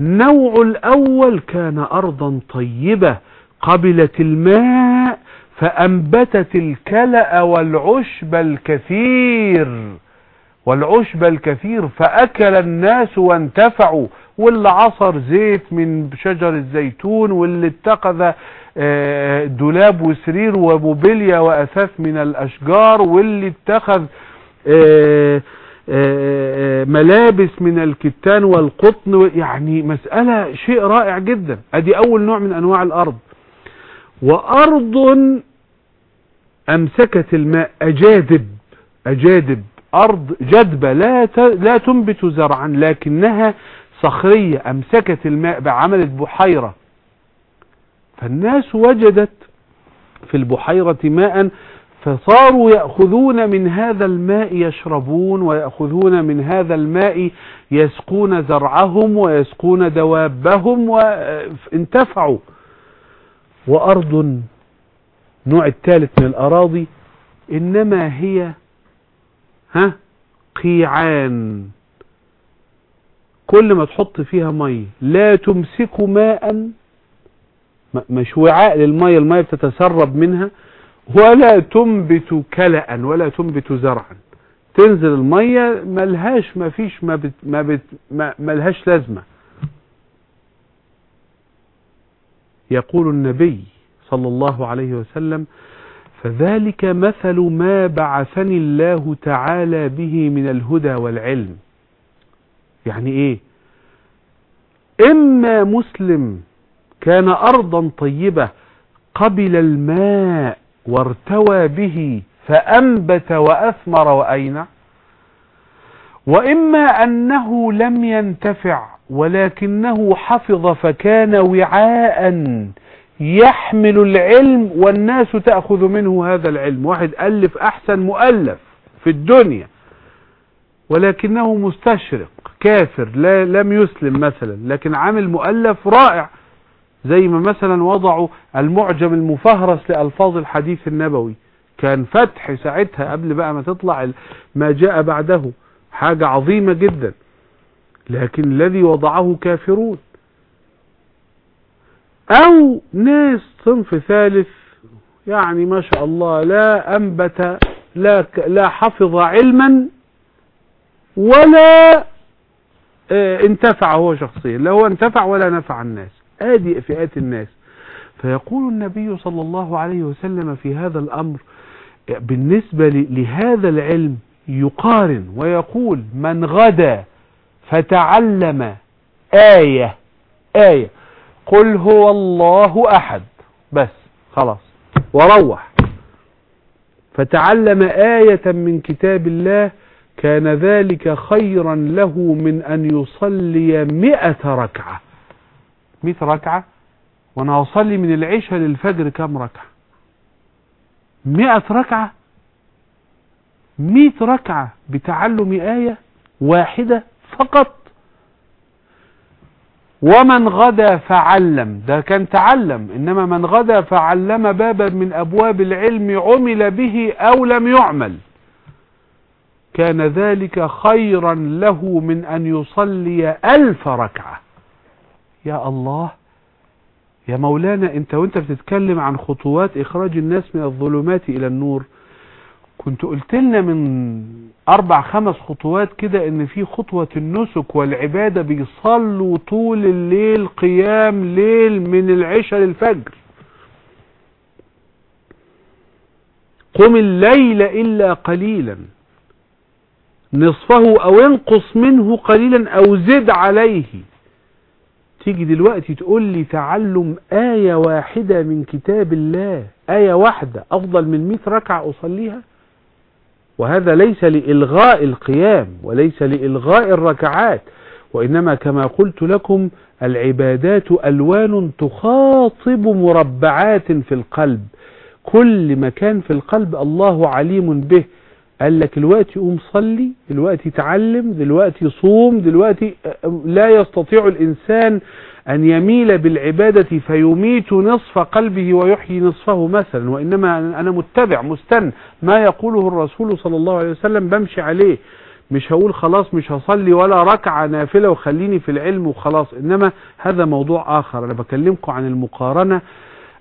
النوع الأول كان أرضا طيبة قبلت الماء فأنبتت الكلأ والعشب الكثير. والعشب الكثير فأكل الناس وانتفعوا واللي عصر زيت من شجر الزيتون واللي اتخذ دولاب وسرير وموبيليا وأثاث من الأشجار واللي اتخذ ملابس من الكتان والقطن يعني مسألة شيء رائع جدا. أدي أول نوع من أنواع الأرض. وأرض أمسكت الماء اجادب اجادب أرض جدبة لا لا تنبت زرعا لكنها صخرية أمسكت الماء بعملت بحيرة فالناس وجدت في البحيرة ماء فصاروا يأخذون من هذا الماء يشربون ويأخذون من هذا الماء يسقون زرعهم ويسقون دوابهم وانتفعوا وأرض نوع الثالث من الأراضي إنما هي ها؟ قيعان. كل ما تحط فيها مية لا تمسك ماء. مش وعاء للمية المية بتتسرب منها. ولا تنبت كلأ ولا تنبت زرعا. تنزل المية ملهاش ما فيش ما, بت ما, بت ما ملهاش لازمة. يقول النبي صلى الله عليه وسلم فذلك مثل ما بعثني الله تعالى به من الهدى والعلم. يعني إيه؟ إما مسلم كان أرضا طيبة قبل الماء وارتوى به فأنبت وأثمر وأينع وإما أنه لم ينتفع ولكنه حفظ فكان وعاء يحمل العلم والناس تأخذ منه هذا العلم. واحد ألف أحسن مؤلف في الدنيا ولكنه مستشرق كافر لا لم يسلم مثلا لكن عامل مؤلف رائع زي ما مثلا وضعوا المعجم المفهرس لألفاظ الحديث النبوي. كان فتح ساعتها قبل بقى ما تطلع ما جاء بعده حاجة عظيمة جدا. لكن الذي وضعه كافرون. أو ناس صنف ثالث يعني ما شاء الله لا أنبت لا لا حفظ علما ولا آه، انتفع هو شخصيا. لا هو انتفع ولا نفع الناس. ادي فئات الناس. فيقول النبي صلى الله عليه وسلم في هذا الأمر بالنسبة لهذا العلم يقارن ويقول من غدا فتعلم آية آية. قل هو الله أحد. بس خلاص. وروح. فتعلم آية من كتاب الله كان ذلك خيرا له من أن يصلي مئة ركعة. مئة ركعة؟ وأنا هصلي من العشاء للفجر كم ركعة؟ مئة ركعة؟ مئة ركعة بتعلم آية واحدة فقط؟ ومن غدا فعلم. ده كان تعلم. إنما من غدا فعلم بابا من أبواب العلم عمل به أو لم يعمل. كان ذلك خيرا له من أن يصلي ألف ركعة. يا الله. يا مولانا أنت وأنت بتتكلم عن خطوات إخراج الناس من الظلمات إلى النور كنت قلت لنا من أربع خمس خطوات كده إن في خطوة النسك والعبادة بيصلوا طول الليل قيام ليل من العشاء للفجر. قم الليل إلا قليلا. نصفه أو انقص منه قليلا أو زد عليه. تيجي دلوقتي تقول لي تعلم آية واحدة من كتاب الله. آية واحدة أفضل من 100 ركعة أصليها؟ وهذا ليس لإلغاء القيام وليس لإلغاء الركعات وإنما كما قلت لكم العبادات ألوان تخاطب مربعات في القلب. كل مكان في القلب الله عليم به. قال لك دلوقتي قوم صلي دلوقتي تعلم دلوقتي صوم دلوقتي لا يستطيع الإنسان أن يميل بالعبادة فيميت نصف قلبه ويحيي نصفه مثلا وإنما أنا متبع مستن. ما يقوله الرسول صلى الله عليه وسلم بمشي عليه. مش هقول خلاص مش هصلي ولا ركعة نافلة وخليني في العلم وخلاص. إنما هذا موضوع آخر. أنا بكلمكم عن المقارنة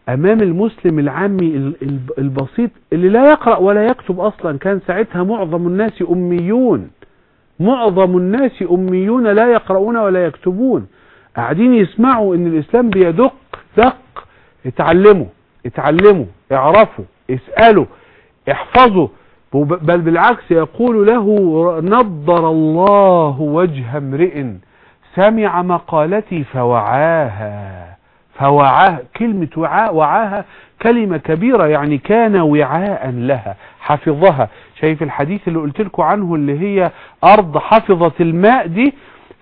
أمام المسلم العامي ال- ال- البسيط اللي لا يقرأ ولا يكتب أصلا. كان ساعتها معظم الناس أميون. معظم الناس أميون لا يقرؤون ولا يكتبون. قاعدين يسمعوا إن الإسلام بيدق دق. اتعلموا اتعلموا اعرفوا اسألوا احفظوا. بل بالعكس يقول له نضر الله وجه امرئ سمع مقالتي فوعاها. فوعاه كلمة وعاء وعاها كلمة كبيرة يعني كان وعاء لها حفظها. شايف الحديث اللي قلت لكم عنه اللي هي أرض حفظت الماء دي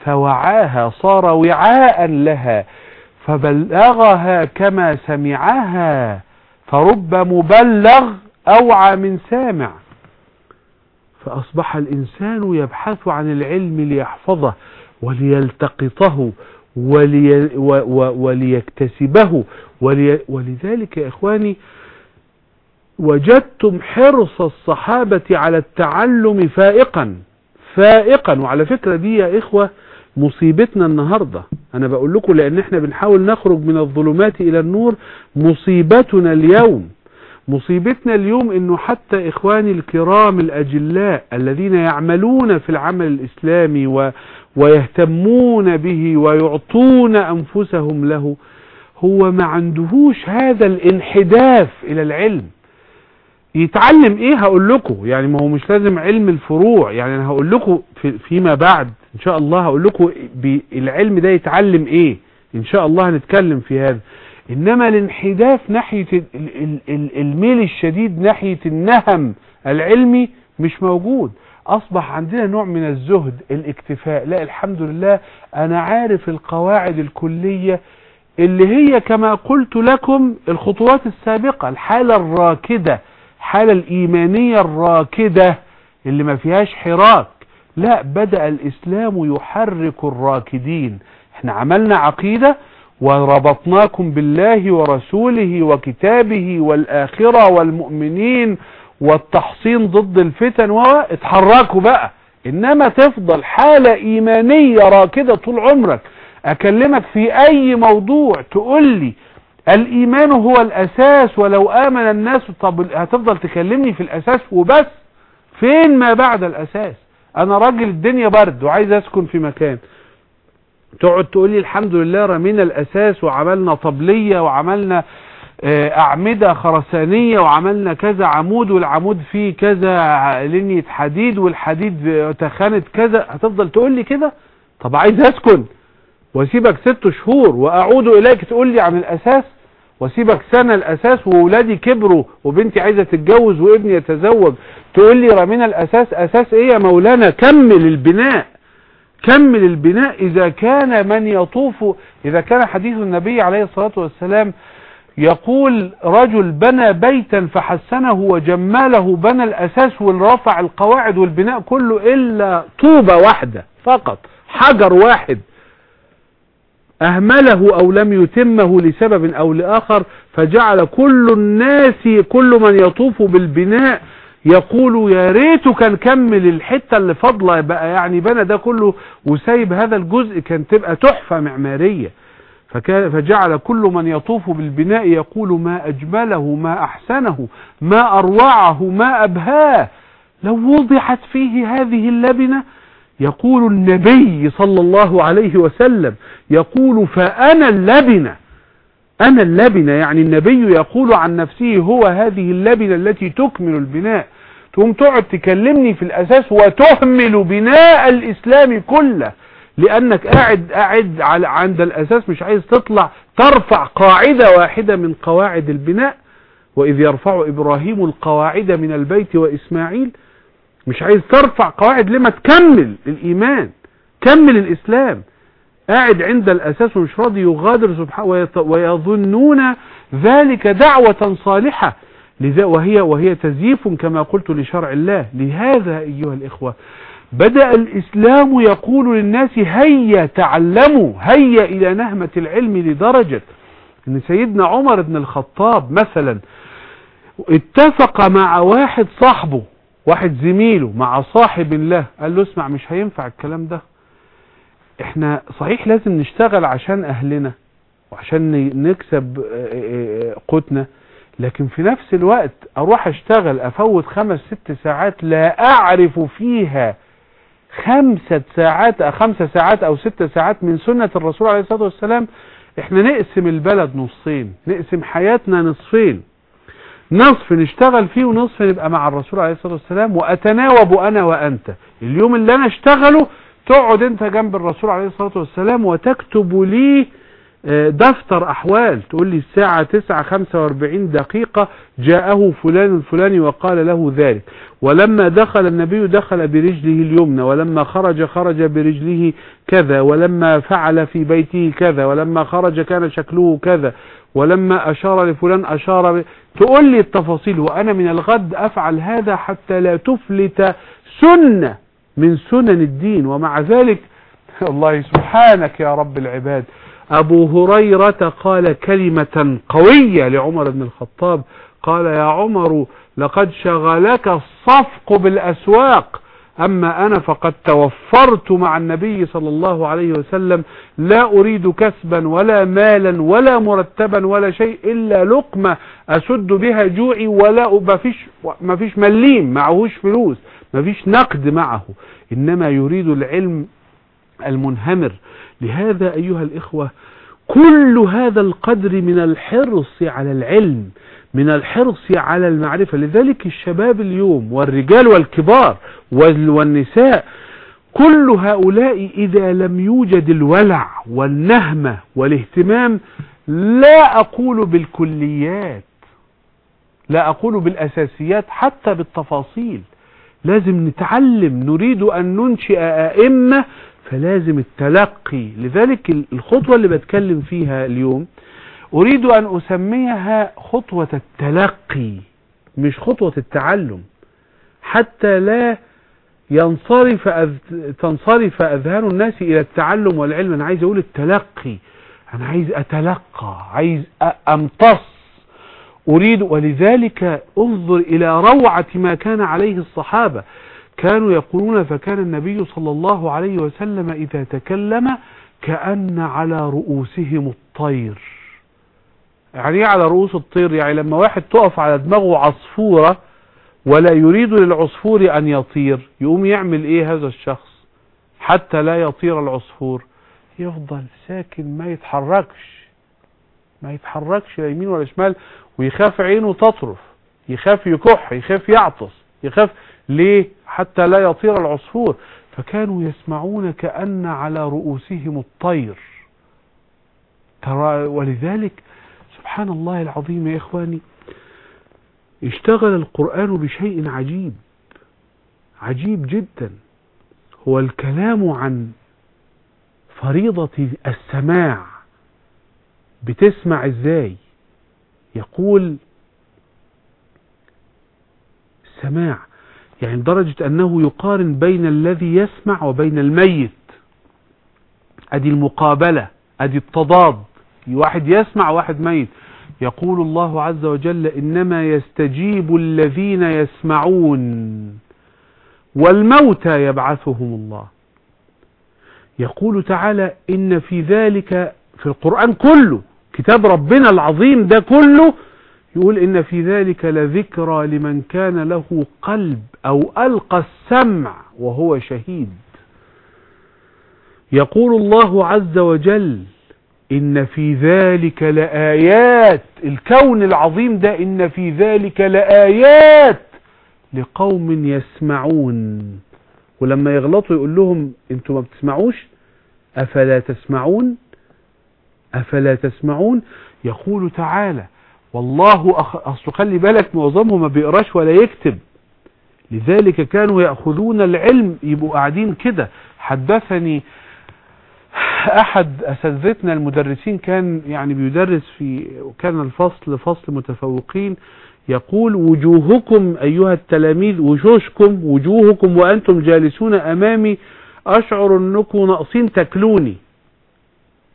فوعاها صار وعاء لها فبلغها كما سمعها فرب مبلغ أوعى من سامع. فأصبح الإنسان يبحث عن العلم ليحفظه وليلتقطه ولي وليكتسبه ولي ولذلك يا إخواني وجدتم حرص الصحابة على التعلم فائقا فائقا. وعلى فكرة دي يا إخوة مصيبتنا النهاردة. أنا بقول لكم لأن إحنا بنحاول نخرج من الظلمات إلى النور مصيبتنا اليوم. مصيبتنا اليوم إنه حتى إخواني الكرام الأجلاء الذين يعملون في العمل الإسلامي و ويهتمون به ويعطون أنفسهم له هو ما عندهوش هذا الانحداف إلى العلم. يتعلم إيه؟ هقول لكم. يعني ما هو مش لازم علم الفروع. يعني أنا هقول لكم في فيما بعد. إن شاء الله هقول لكم العلم ده يتعلم إيه؟ إن شاء الله هنتكلم في هذا. إنما الانحداف ناحية ال- ال- ال- الميل الشديد ناحية النهم العلمي مش موجود. أصبح عندنا نوع من الزهد الاكتفاء. لا الحمد لله أنا عارف القواعد الكلية اللي هي كما قلت لكم الخطوات السابقة الحالة الراكدة الحالة الإيمانية الراكدة اللي ما فيهاش حراك. لا بدأ الإسلام يحرك الراكدين. إحنا عملنا عقيدة وربطناكم بالله ورسوله وكتابه والآخرة والمؤمنين والتحصين ضد الفتن واتحركوا بقى. إنما تفضل حالة إيمانية راكدة طول عمرك. أكلمك في أي موضوع تقول لي الإيمان هو الأساس ولو آمن الناس طب هتفضل تكلمني في الأساس وبس؟ فين ما بعد الأساس؟ أنا راجل الدنيا برد وعايز أسكن في مكان. تقعد تقول لي الحمد لله رمينا الأساس وعملنا طبلية وعملنا أعمدة خرسانية وعملنا كذا عمود والعمود فيه كذا لينية حديد والحديد تخانت كذا. هتفضل تقول لي كده؟ طب عايز أسكن وأسيبك ست شهور وأعود إليك تقول لي عن الأساس؟ واسيبك سنة الأساس وولادي كبروا وبنتي عايزة تتجوز وابني يتزوج تقول لي رمينا الأساس أساس إيه يا مولانا؟ كمل البناء كمل البناء إذا كان من يطوف إذا كان حديث النبي عليه الصلاة والسلام يقول رجل بنى بيتا فحسنه وجماله بنى الأساس ورفع القواعد والبناء كله إلا طوبة واحدة فقط حجر واحد. أهمله أو لم يتمه لسبب أو لآخر فجعل كل الناس كل من يطوف بالبناء يقول يا ريته كان كمل الحتة اللي فاضله بقى. يعني بنى ده كله وسايب هذا الجزء كان تبقى تحفة معمارية. فجعل كل من يطوف بالبناء يقول ما أجمله ما أحسنه ما أروعه ما أبهاه. لو وضعت فيه هذه اللبنة يقول النبي صلى الله عليه وسلم يقول فأنا اللبنة. أنا اللبنة يعني النبي يقول عن نفسه هو هذه اللبنة التي تكمل البناء. تقوم تقعد تكلمني في الأساس وتهمل بناء الإسلام كله. لأنك قاعد قاعد على عند الأساس مش عايز تطلع ترفع قاعدة واحدة من قواعد البناء. وإذ يرفع إبراهيم القواعد من البيت وإسماعيل مش عايز ترفع قواعد لما تكمل الإيمان كمل الإسلام. قاعد عند الأساس ومش راضي يغادر سبحانه ويظنون ذلك دعوة صالحة. لذا وهي وهي تزييف كما قلت لشرع الله. لهذا أيها الإخوة بدأ الإسلام يقول للناس هيا تعلموا هيا إلى نهمة العلم لدرجة أن سيدنا عمر بن الخطاب مثلا اتفق مع واحد صاحبه واحد زميله مع صاحب له قال له اسمع مش هينفع الكلام ده. إحنا صحيح لازم نشتغل عشان أهلنا وعشان نكسب قوتنا لكن في نفس الوقت أروح أشتغل أفوت خمس ست ساعات لا أعرف فيها خمسة ساعات خمسة ساعات أو ست ساعات من سنة الرسول عليه الصلاة والسلام. إحنا نقسم البلد نصين نقسم حياتنا نصفين. نصف نشتغل فيه ونصف نبقى مع الرسول عليه الصلاة والسلام وأتناوب أنا وأنت. اليوم اللي أنا اشتغله تقعد انت جنب الرسول عليه الصلاة والسلام وتكتب لي دفتر أحوال. تقول لي الساعة تسعة خمسة وأربعين دقيقة جاءه فلان الفلاني وقال له ذلك. ولما دخل النبي دخل برجله اليمنى ولما خرج خرج برجله كذا ولما فعل في بيته كذا ولما خرج كان شكله كذا ولما أشار لفلان أشار ب... تقول لي التفاصيل وأنا من الغد أفعل هذا حتى لا تفلت سنة. من سنن الدين ومع ذلك الله سبحانك يا رب العباد. أبو هريرة قال كلمة قوية لعمر بن الخطاب. قال يا عمر لقد شغلك الصفق بالأسواق. أما أنا فقد توفرت مع النبي صلى الله عليه وسلم لا أريد كسبا ولا مالا ولا مرتبا ولا شيء إلا لقمة أسد بها جوعي ولا مفيش, مفيش مليم معهوش فلوس. مفيش نقد معه إنما يريد العلم المنهمر. لهذا أيها الإخوة كل هذا القدر من الحرص على العلم من الحرص على المعرفة. لذلك الشباب اليوم والرجال والكبار والنساء كل هؤلاء إذا لم يوجد الولع والنهمة والاهتمام لا أقول بالكليات لا أقول بالأساسيات حتى بالتفاصيل. لازم نتعلم نريد أن ننشئ أئمة فلازم التلقي. لذلك الخطوة اللي بتكلم فيها اليوم أريد أن أسميها خطوة التلقي مش خطوة التعلم. حتى لا ينصرف أذ... تنصرف أذهان الناس إلى التعلم والعلم. أنا عايز أقول التلقي. أنا عايز أتلقى عايز أ- أريد ولذلك انظر إلى روعة ما كان عليه الصحابة. كانوا يقولون فكان النبي صلى الله عليه وسلم إذا تكلم كأن على رؤوسهم الطير. يعني إيه على رؤوس الطير؟ يعني لما واحد تقف على دماغه عصفورة ولا يريد للعصفور أن يطير يقوم يعمل إيه هذا الشخص؟ حتى لا يطير العصفور. يفضل ساكن ما يتحركش. ما يتحركش لا يمين ولا شمال. ويخاف عينه تطرف يخاف يكح يخاف يعطس يخاف ليه؟ حتى لا يطير العصفور. فكانوا يسمعون كأن على رؤوسهم الطير. ترى ولذلك سبحان الله العظيم يا إخواني اشتغل القرآن بشيء عجيب عجيب جدا. هو الكلام عن فريضة السماع بتسمع إزاي؟ يقول السماع يعني لدرجة أنه يقارن بين الذي يسمع وبين الميت. أدي المقابلة أدي التضاد. واحد يسمع واحد ميت. يقول الله عز وجل إنما يستجيب الذين يسمعون والموتى يبعثهم الله. يقول تعالى إن في ذلك في القرآن كله كتاب ربنا العظيم ده كله يقول إن في ذلك لذكرى لمن كان له قلب أو ألقى السمع وهو شهيد. يقول الله عز وجل إن في ذلك لآيات. الكون العظيم ده إن في ذلك لآيات لقوم يسمعون. ولما يغلطوا يقول لهم أنتوا ما بتسمعوش؟ أفلا تسمعون؟ أفلا تسمعون؟ يقول تعالى والله أخ... أصل خلي بالك معظمهم ما بيقراش ولا يكتب. لذلك كانوا يأخذون العلم يبقوا قاعدين كده. حدثني أحد أساتذتنا المدرسين كان يعني بيدرس في وكان الفصل فصل متفوقين يقول وجوهكم أيها التلاميذ وشوشكم وجوهكم وأنتم جالسون أمامي أشعر أنكم ناقصين تكلوني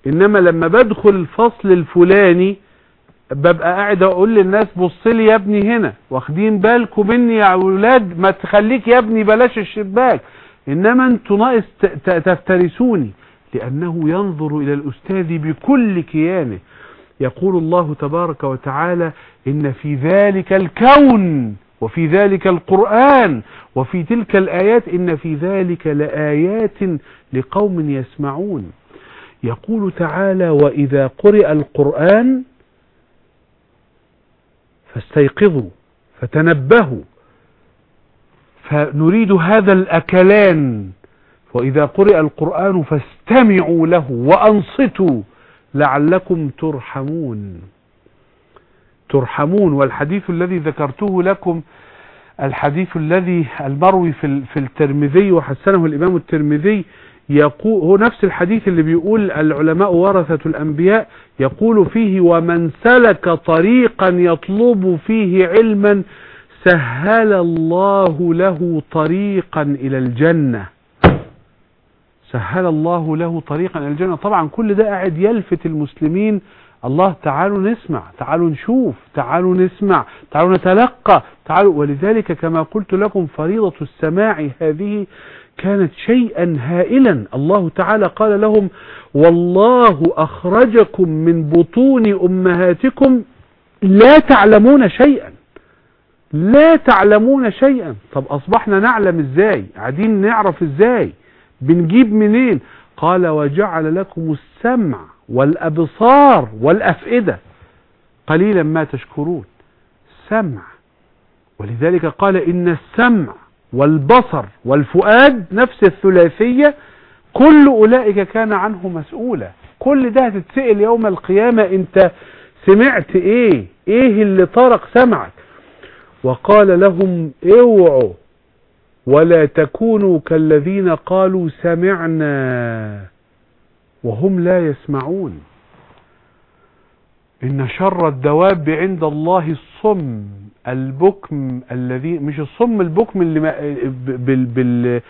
إنما لما بدخل الفصل الفلاني ببقى قاعد أقول للناس بص لي يا ابني هنا واخدين بالكم مني يا أولاد ما تخليك يا ابني بلاش الشباك. إنما أنتوا ناقص تفترسوني لأنه ينظر إلى الأستاذ بكل كيانه. يقول الله تبارك وتعالى إن في ذلك الكون وفي ذلك القرآن وفي تلك الآيات إن في ذلك لآيات لقوم يسمعون. يقول تعالى وإذا قرئ القرآن فاستيقظوا فتنبهوا فنريد هذا الأكلان. وإذا قرئ القرآن فاستمعوا له وأنصتوا لعلكم ترحمون. ترحمون والحديث الذي ذكرته لكم الحديث الذي المروي في الترمذي وحسنه الإمام الترمذي يقول هو نفس الحديث اللي بيقول العلماء ورثة الأنبياء يقول فيه ومن سلك طريقا يطلب فيه علما سهل الله له طريقا إلى الجنة. سهل الله له طريقا إلى الجنة. طبعا كل ده قاعد يلفت المسلمين. الله تعالوا نسمع تعالوا نشوف تعالوا نسمع تعالوا نتلقى تعالوا ولذلك كما قلت لكم فريضة السماع هذه كانت شيئا هائلا. الله تعالى قال لهم والله أخرجكم من بطون أمهاتكم لا تعلمون شيئا. لا تعلمون شيئا. طب أصبحنا نعلم إزاي؟ قاعدين نعرف إزاي؟ بنجيب منين؟ قال وجعل لكم السمع والأبصار والأفئدة. قليلا ما تشكرون. سمع. ولذلك قال إن السمع والبصر والفؤاد نفس الثلاثية كل أولئك كان عنه مسؤولا. كل ده هتتسئل يوم القيامة أنت سمعت إيه؟ إيه اللي طرق سمعك؟ وقال لهم اوعوا ولا تكونوا كالذين قالوا سمعنا وهم لا يسمعون. إن شر الدواب عند الله الصم. البكم الذي مش الصم البكم اللي بال بال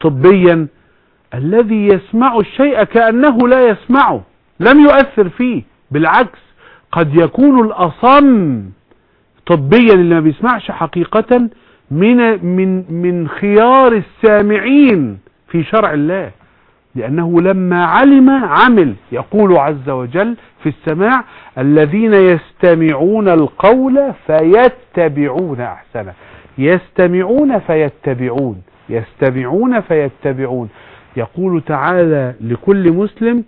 طبيا الذي يسمع الشيء كأنه لا يسمعه لم يؤثر فيه بالعكس قد يكون الأصم طبيا اللي ما بيسمعش حقيقة من من من خيار السامعين في شرع الله. لأنه لما علم عمل يقول عز وجل في السماع الذين يستمعون القول فيتبعون أحسنه. يستمعون فيتبعون يستمعون فيتبعون. يقول تعالى لكل مسلم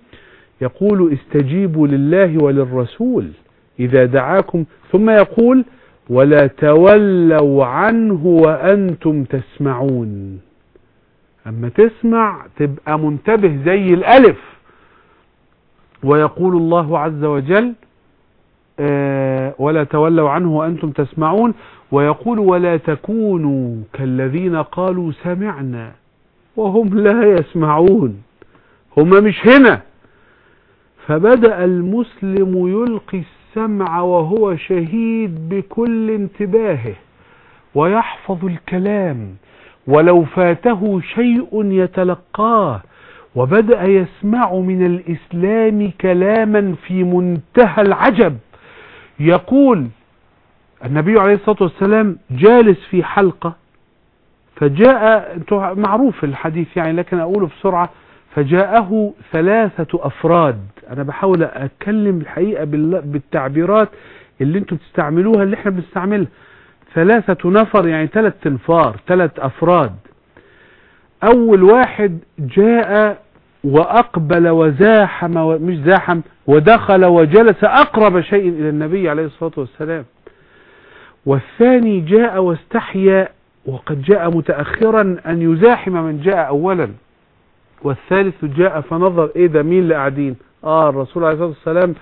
يقول استجيبوا لله وللرسول إذا دعاكم ثم يقول ولا تولوا عنه وأنتم تسمعون. أما تسمع تبقى منتبه زي الألف. ويقول الله عز وجل آه ولا تولوا عنه وأنتم تسمعون. ويقول ولا تكونوا كالذين قالوا سمعنا وهم لا يسمعون. هم مش هنا. فبدأ المسلم يلقي السمع وهو شهيد بكل انتباهه ويحفظ الكلام. ولو فاته شيء يتلقاه وبدأ يسمع من الإسلام كلاما في منتهى العجب. يقول النبي عليه الصلاة والسلام جالس في حلقة فجاء معروف الحديث يعني لكن أقوله بسرعة فجاءه ثلاثة أفراد. أنا بحاول أتكلم الحقيقة بالتعبيرات اللي أنتم بتستعملوها اللي إحنا بنستعملها. ثلاثة نفر يعني ثلاث تنفار ثلاث أفراد. أول واحد جاء وأقبل وزاحم مش زاحم ودخل وجلس أقرب شيء إلى النبي عليه الصلاة والسلام. والثاني جاء واستحيا وقد جاء متأخرا أن يزاحم من جاء أولا. والثالث جاء فنظر إيه ده مين اللي قاعدين؟ آه الرسول عليه الصلاة والسلام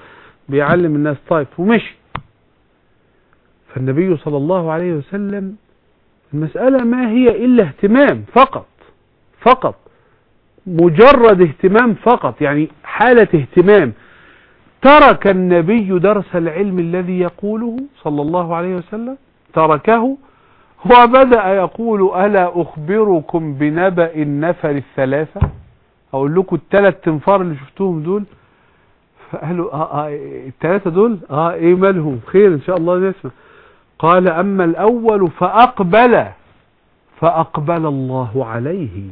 بيعلم الناس. طيب ومشي. فالنبي صلى الله عليه وسلم المسألة ما هي إلا اهتمام فقط فقط مجرد اهتمام فقط يعني حالة اهتمام. ترك النبي درس العلم الذي يقوله صلى الله عليه وسلم؟ تركه؟ وبدأ يقول ألا أخبركم بنبأ النفر الثلاثة؟ أقول لكم الثلاث تنفار اللي شفتوهم دول؟ فقالوا آه آه الثلاثة دول؟ آه إيه مالهم؟ خير إن شاء الله نسمع قال أما الأول فأقبل فأقبل الله عليه.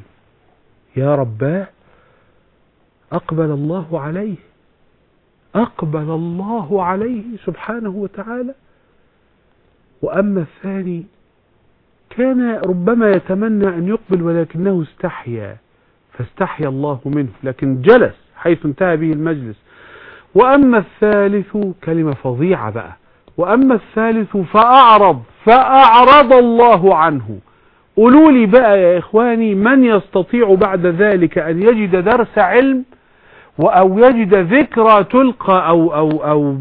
يا رباه أقبل الله عليه. أقبل الله عليه سبحانه وتعالى. وأما الثاني كان ربما يتمنى أن يقبل ولكنه استحيا فاستحيا الله منه لكن جلس حيث انتهى به المجلس. وأما الثالث كلمة فظيعة بقى. وأما الثالث فأعرض فأعرض الله عنه. قولوا لي بقى يا إخواني من يستطيع بعد ذلك أن يجد درس علم أو يجد ذكرى تلقى أو, أو, أو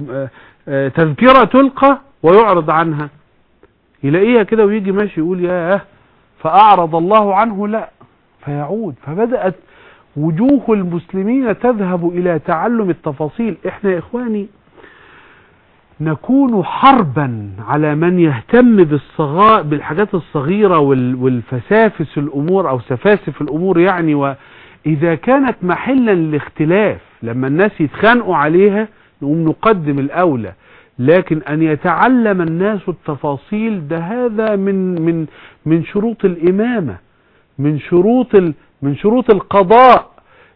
تذكرة تلقى ويعرض عنها. يلاقيها كده ويجي ماشي يقول ياه فأعرض الله عنه لا فيعود. فبدأت وجوه المسلمين تذهب إلى تعلم التفاصيل. إحنا يا إخواني نكون حربا على من يهتم بالصغاء بالحاجات الصغيرة والفسافس الأمور أو سفاسف الأمور يعني وإذا كانت محلا للاختلاف لما الناس يتخانقوا عليها نقوم نقدم الأولى. لكن أن يتعلم الناس التفاصيل ده هذا من من من شروط الإمامة من شروط من شروط القضاء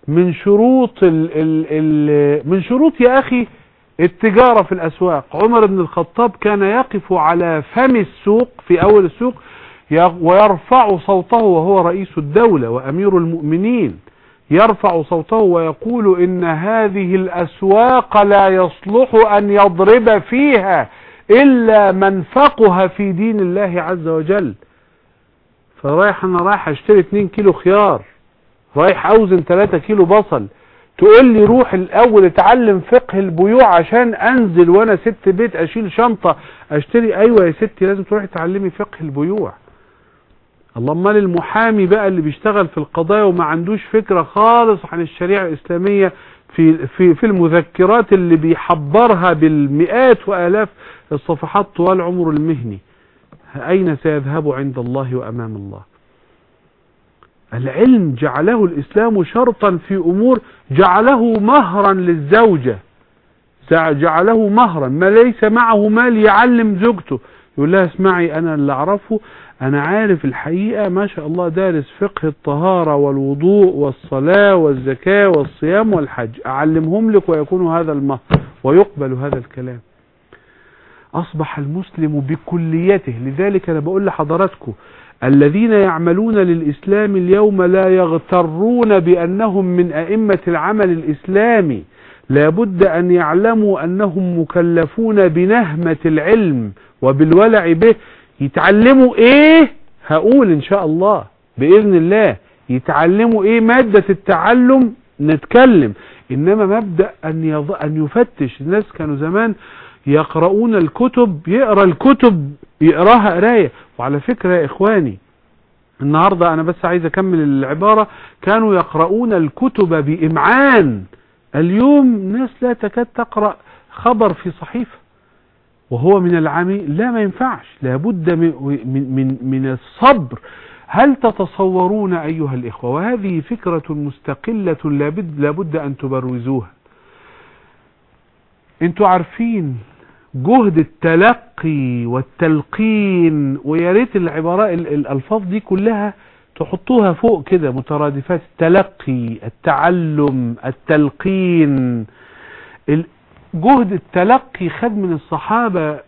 من شروط ال ال ال من شروط يا أخي التجارة في الأسواق. عمر بن الخطاب كان يقف على فم السوق في أول السوق ويرفع صوته وهو رئيس الدولة وأمير المؤمنين. يرفع صوته ويقول إن هذه الأسواق لا يصلح أن يضرب فيها إلا من فقه في دين الله عز وجل. فرايح أنا رايح أشتري 2 كيلو خيار رايح أوزن 3 كيلو بصل تقول لي روح الأول اتعلم فقه البيوع عشان أنزل وأنا ست بيت أشيل شنطة أشتري. أيوة يا ستي لازم تروحي تعلمي فقه البيوع. اللهم للمحامي بقى اللي بيشتغل في القضايا وما عندوش فكرة خالص عن الشريعة الإسلامية في في في المذكرات اللي بيحضرها بالمئات وآلاف الصفحات طوال عمره المهني. أين سيذهب عند الله وأمام الله؟ العلم جعله الإسلام شرطا في أمور جعله مهرا للزوجة. جعله مهرا. ما ليس معه مال يعلم زوجته. يقول لها اسمعي أنا اللي أعرفه أنا عارف الحقيقة ما شاء الله دارس فقه الطهارة والوضوء والصلاة والزكاة والصيام والحج. أعلمهم لك ويكون هذا المهر ويقبل هذا الكلام. أصبح المسلم بكليته. لذلك أنا بقول لحضراتكم الذين يعملون للإسلام اليوم لا يغترون بأنهم من أئمة العمل الإسلامي. لابد أن يعلموا أنهم مكلفون بنهمة العلم وبالولع به. يتعلموا إيه؟ هقول إن شاء الله بإذن الله. يتعلموا إيه؟ مادة التعلم نتكلم. إنما مبدأ أن, يض... أن يفتش. الناس كانوا زمان يقرؤون الكتب يقرأ الكتب يقراها قراية. وعلى فكرة يا إخواني النهاردة أنا بس عايز أكمل العبارة. كانوا يقرؤون الكتب بإمعان. اليوم ناس لا تكاد تقرأ خبر في صحيفة. وهو من العمي لا ما ينفعش. لابد من, من, من الصبر. هل تتصورون أيها الإخوة؟ وهذه فكرة مستقلة لابد, لابد أن تبروزوها. أنتوا عارفين جهد التلقي والتلقين ويا ريت العبارات الألفاظ دي كلها تحطوها فوق كده مترادفات التلقي التعلم التلقين. جهد التلقي خد من الصحابة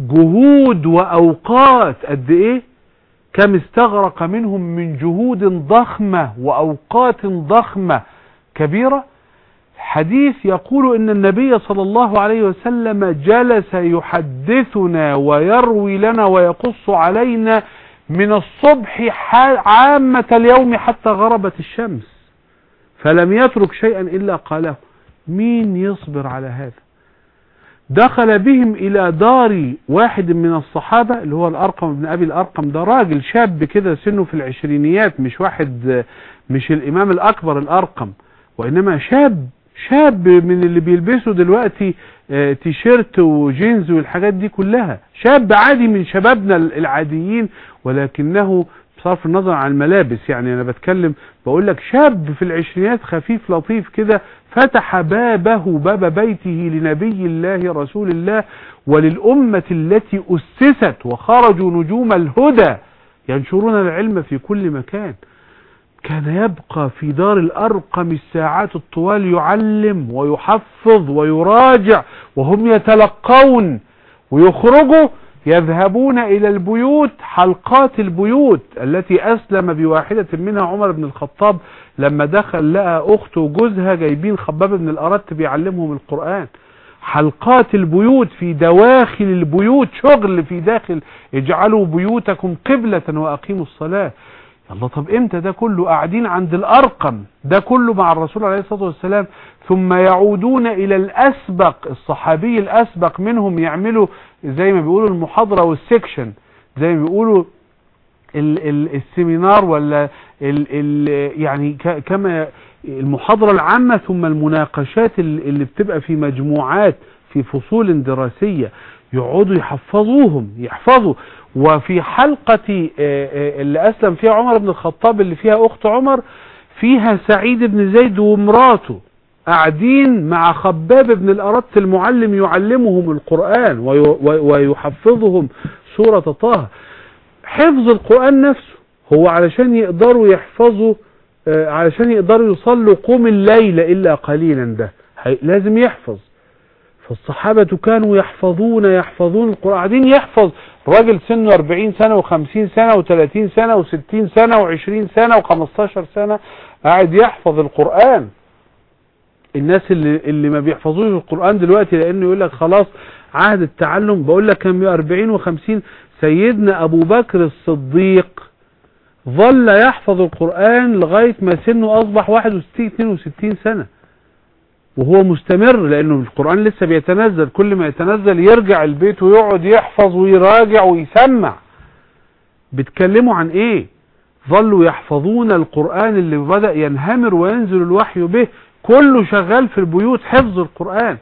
جهود وأوقات. قد إيه؟ كم استغرق منهم من جهود ضخمة وأوقات ضخمة كبيرة. حديث يقول إن النبي صلى الله عليه وسلم جلس يحدثنا ويروي لنا ويقص علينا من الصبح عامة اليوم حتى غربت الشمس. فلم يترك شيئا إلا قاله. مين يصبر على هذا؟ دخل بهم إلى دار واحد من الصحابة اللي هو الأرقم بن أبي الأرقم ده راجل شاب كده سنه في العشرينيات مش واحد مش الإمام الأكبر الأرقم وإنما شاب. شاب من اللي بيلبسوا دلوقتي تيشيرت وجينز والحاجات دي كلها. شاب عادي من شبابنا العاديين ولكنه بصرف النظر عن الملابس. يعني أنا بتكلم بقول لك شاب في العشرينات خفيف لطيف كده فتح بابه باب بيته لنبي الله رسول الله وللأمة التي أسست وخرجوا نجوم الهدى ينشرون العلم في كل مكان. كان يبقى في دار الأرقم الساعات الطوال يعلم ويحفظ ويراجع وهم يتلقون ويخرجوا يذهبون إلى البيوت حلقات البيوت التي أسلم بواحدة منها عمر بن الخطاب لما دخل لقى أخته وجوزها جايبين خباب بن الأرت بيعلمهم القرآن. حلقات البيوت في دواخل البيوت شغل في داخل اجعلوا بيوتكم قبلة وأقيموا الصلاة. الله طب إمتى ده كله قاعدين عند الأرقم؟ ده كله مع الرسول عليه الصلاة والسلام. ثم يعودون إلى الأسبق الصحابي الأسبق منهم يعملوا زي ما بيقولوا المحاضرة وال section زي ما بيقولوا ال ال ال seminar ولا ال ال يعني كما المحاضرة العامة ثم المناقشات اللي بتبقى في مجموعات في فصول دراسية يقعدوا يحفظوهم يحفظوا. وفي حلقة اللي أسلم فيها عمر بن الخطاب اللي فيها أخت عمر فيها سعيد بن زيد ومراته قاعدين مع خباب بن الأرت المعلم يعلمهم القرآن ويحفظهم سورة طه. حفظ القرآن نفسه هو علشان يقدروا يحفظوا علشان يقدروا يصلوا قوم الليل إلا قليلا. ده لازم يحفظ. فالصحابة كانوا يحفظون يحفظون القرآن قاعدين يحفظ. راجل سنه 40 سنة و50 سنة و30 سنة و60 سنة و20 سنة و15 سنة قاعد يحفظ القرآن. الناس اللي اللي ما بيحفظوش القرآن دلوقتي لأنه يقول لك خلاص عهد التعلم بقول لك كان 40 و50 سيدنا أبو بكر الصديق ظل يحفظ القرآن لغاية ما سنه أصبح 61 62 سنة. وهو مستمر لأنه القرآن لسه بيتنزل كل ما يتنزل يرجع البيت ويقعد يحفظ ويراجع ويسمع. بتكلموا عن إيه؟ ظلوا يحفظون القرآن اللي بدأ ينهمر وينزل الوحي به كله شغال في البيوت حفظ القرآن.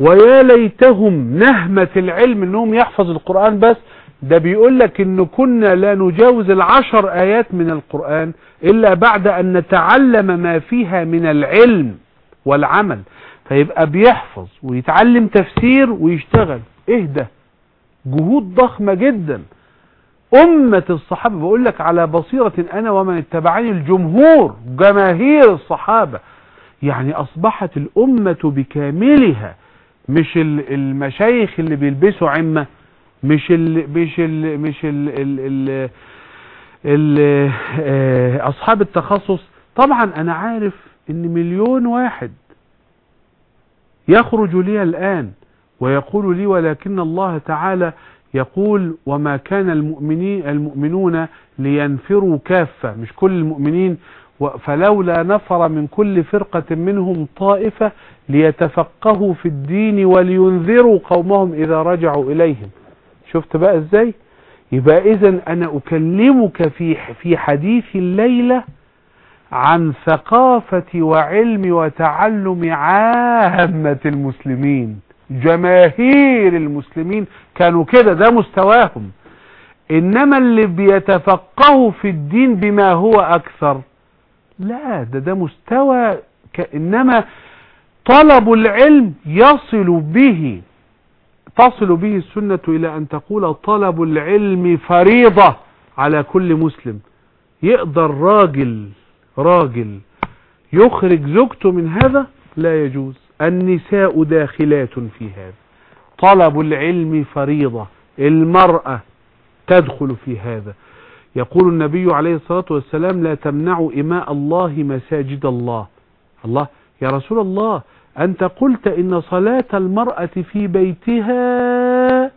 ويا ليتهم نهمة العلم إنهم يحفظ القرآن بس ده بيقول لك إن كنا لا نجاوز العشر آيات من القرآن إلا بعد أن نتعلم ما فيها من العلم. والعمل. فيبقى بيحفظ ويتعلم تفسير ويشتغل. إيه ده جهود ضخمة جدا. أمة الصحابة بقول لك على بصيرة أنا ومن اتبعني الجمهور جماهير الصحابة. يعني أصبحت الأمة بكاملها مش ال- المشايخ اللي بيلبسوا عمة مش ال مش ال مش ال ال ال ال آه، أصحاب التخصص. طبعا أنا عارف إن مليون واحد يخرج لي الآن ويقول لي ولكن الله تعالى يقول وما كان المؤمنين المؤمنون لينفروا كافة. مش كل المؤمنين فلولا نفر من كل فرقة منهم طائفة ليتفقهوا في الدين ولينذروا قومهم إذا رجعوا إليهم. شفت بقى إزاي؟ يبقى إذا أنا أكلمك في في حديث الليلة عن ثقافة وعلم وتعلم عامة المسلمين. جماهير المسلمين كانوا كده ده مستواهم. إنما اللي بيتفقهوا في الدين بما هو أكثر لا ده ده مستوى ك... إنما طلب العلم يصل به تصل به السنة إلى أن تقول طلب العلم فريضة على كل مسلم. يقدر راجل راجل يخرج زوجته من هذا لا يجوز. النساء داخلات في هذا. طلب العلم فريضة. المرأة تدخل في هذا. يقول النبي عليه الصلاة والسلام لا تمنعوا إماء الله مساجد الله. الله يا رسول الله أنت قلت إن صلاة المرأة في بيتها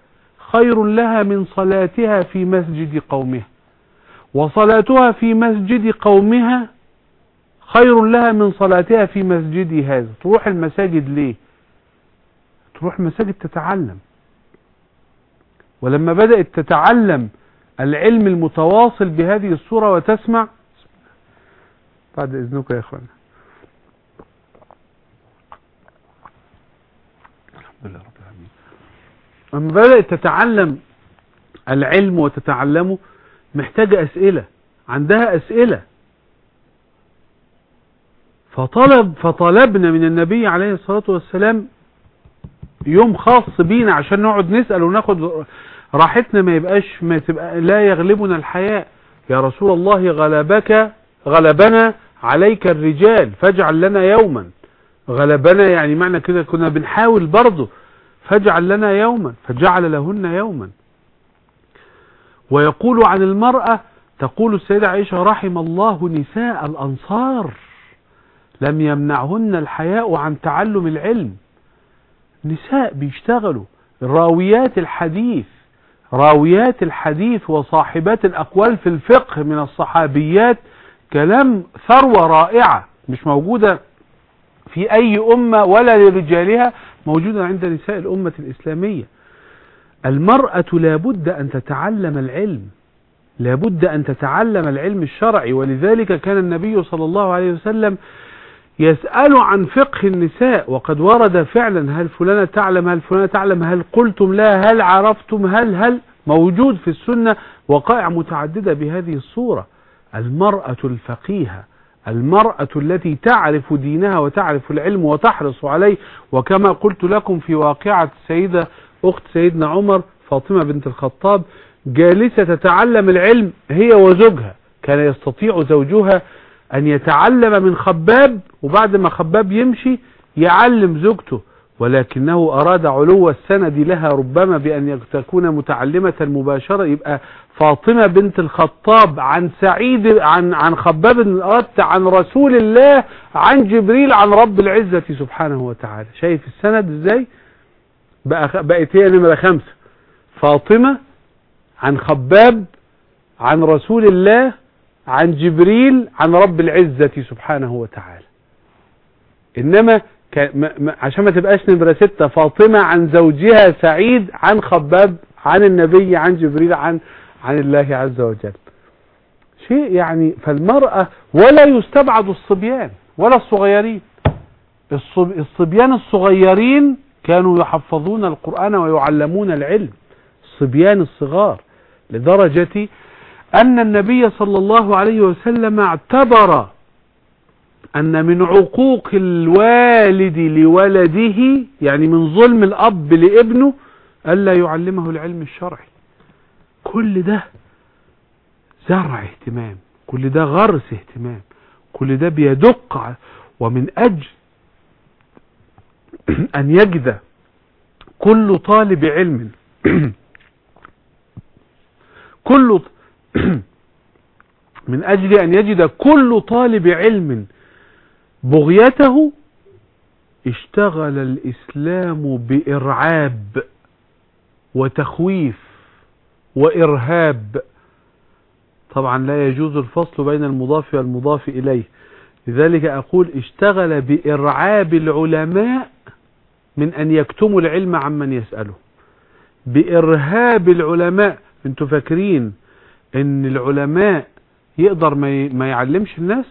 خير لها من صلاتها في مسجد قومها. وصلاتها في مسجد قومها خير لها من صلاتها في مسجدي هذا. تروح المساجد ليه؟ تروح المساجد تتعلم. ولما بدأت تتعلم العلم المتواصل بهذه الصورة وتسمع بعد إذنك يا أخوانا الحمد لله رب العالمين لما بدأت تتعلم العلم وتتعلمه محتاجة أسئلة. عندها أسئلة. فطلب فطلبنا من النبي عليه الصلاة والسلام يوم خاص بينا عشان نقعد نسأل وناخد راحتنا ما يبقاش ما تبقى لا يغلبنا الحياء. يا رسول الله غلبك غلبنا عليك الرجال فاجعل لنا يوما. غلبنا يعني معنى كده كنا بنحاول برضه فاجعل لنا يوما فجعل لهن يوما. ويقول عن المرأة تقول السيدة عائشة رحم الله نساء الأنصار. لم يمنعهن الحياء عن تعلم العلم. نساء بيشتغلوا. راويات الحديث راويات الحديث وصاحبات الأقوال في الفقه من الصحابيات كلام ثروة رائعة مش موجودة في أي أمة ولا لرجالها موجودة عند نساء الأمة الإسلامية. المرأة لابد أن تتعلم العلم لابد أن تتعلم العلم الشرعي ولذلك كان النبي صلى الله عليه وسلم يسأل عن فقه النساء وقد ورد فعلا هل فلانة تعلم هل فلانة تعلم هل قلتم لا هل عرفتم هل هل موجود في السنة وقائع متعددة بهذه الصورة. المرأة الفقيهة المرأة التي تعرف دينها وتعرف العلم وتحرص عليه وكما قلت لكم في واقعة السيدة أخت سيدنا عمر فاطمة بنت الخطاب جالسة تتعلم العلم هي وزوجها كان يستطيع زوجها أن يتعلم من خباب وبعد ما خباب يمشي يعلم زوجته. ولكنه أراد علو السند لها ربما بأن تكون متعلمة مباشرة. يبقى فاطمة بنت الخطاب عن سعيد عن عن خباب بن الأرت عن رسول الله عن جبريل عن رب العزة سبحانه وتعالى. شايف السند إزاي؟ بقت هي نمرة خمسة. فاطمة عن خباب عن رسول الله عن جبريل عن رب العزة سبحانه وتعالى. إنما عشان ما تبقاش نمرة ستة فاطمة عن زوجها سعيد عن خباب عن النبي عن جبريل عن عن الله عز وجل. شيء يعني فالمرأة ولا يستبعد الصبيان ولا الصغيرين. الصبيان الصغيرين كانوا يحفظون القرآن ويعلمون العلم. الصبيان الصغار لدرجة أن النبي صلى الله عليه وسلم اعتبر أن من عقوق الوالد لولده يعني من ظلم الأب لابنه ألا يعلمه العلم الشرعي. كل ده زرع اهتمام كل ده غرس اهتمام كل ده بيدق ومن أجل أن يجد كل طالب علم كل من أجل أن يجد كل طالب علم بغيته اشتغل الإسلام بإرعاب وتخويف وإرهاب. طبعا لا يجوز الفصل بين المضاف والمضاف إليه. لذلك أقول اشتغل بإرعاب العلماء من أن يكتموا العلم عمن يسأله. بإرهاب العلماء أنتوا فاكرين إن العلماء يقدر ما يعلمش الناس؟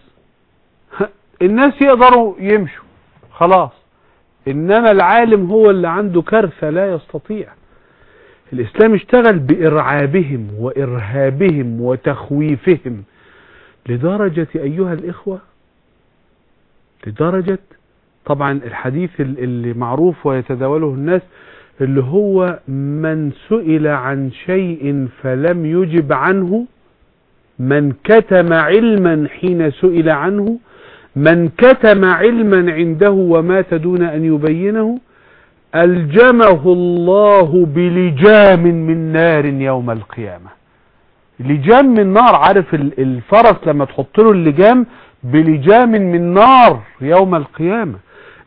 الناس يقدروا يمشوا خلاص. إنما العالم هو اللي عنده كارثة لا يستطيع. الإسلام اشتغل بإرعابهم وإرهابهم وتخويفهم. لدرجة أيها الإخوة لدرجة طبعا الحديث ال- اللي معروف ويتداوله الناس اللي هو من سئل عن شيء فلم يجب عنه من كتم علما حين سئل عنه من كتم علما عنده ومات دون أن يبينه ألجمه الله بلجام من نار يوم القيامة. لجام من نار عارف ال- الفرس لما تحط له اللجام؟ بلجام من نار يوم القيامة.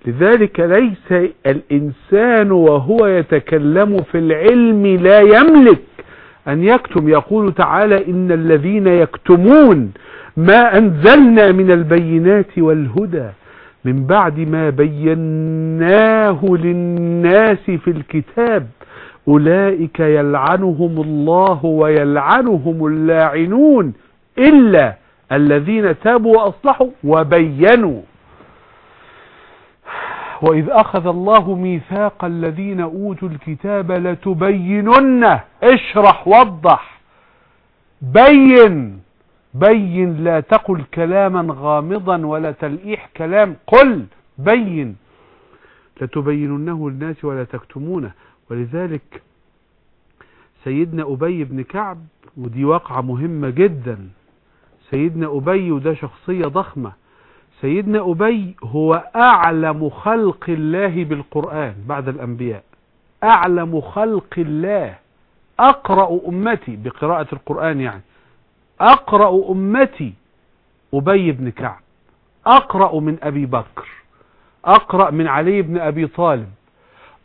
لذلك ليس الإنسان وهو يتكلم في العلم لا يملك أن يكتم. يقول تعالى إن الذين يكتمون ما أنزلنا من البينات والهدى من بعد ما بيناه للناس في الكتاب. أولئك يلعنهم الله ويلعنهم اللاعنون إلا الذين تابوا وأصلحوا وبينوا. وإذ أخذ الله ميثاق الذين أوتوا الكتاب لتبيننه. اشرح وضح. بين بين لا تقل كلاما غامضا ولا تلقيح كلام. قل بين. لتبيننه للناس ولا تكتمونه. ولذلك سيدنا أبي بن كعب ودي واقعة مهمة جدا. سيدنا أبي وده شخصية ضخمة. سيدنا أبي هو أعلم خلق الله بالقرآن بعد الأنبياء. أعلم خلق الله. أقرأ أمتي بقراءة القرآن يعني. أقرأ أمتي أبي بن كعب. أقرأ من أبي بكر. أقرأ من علي بن أبي طالب.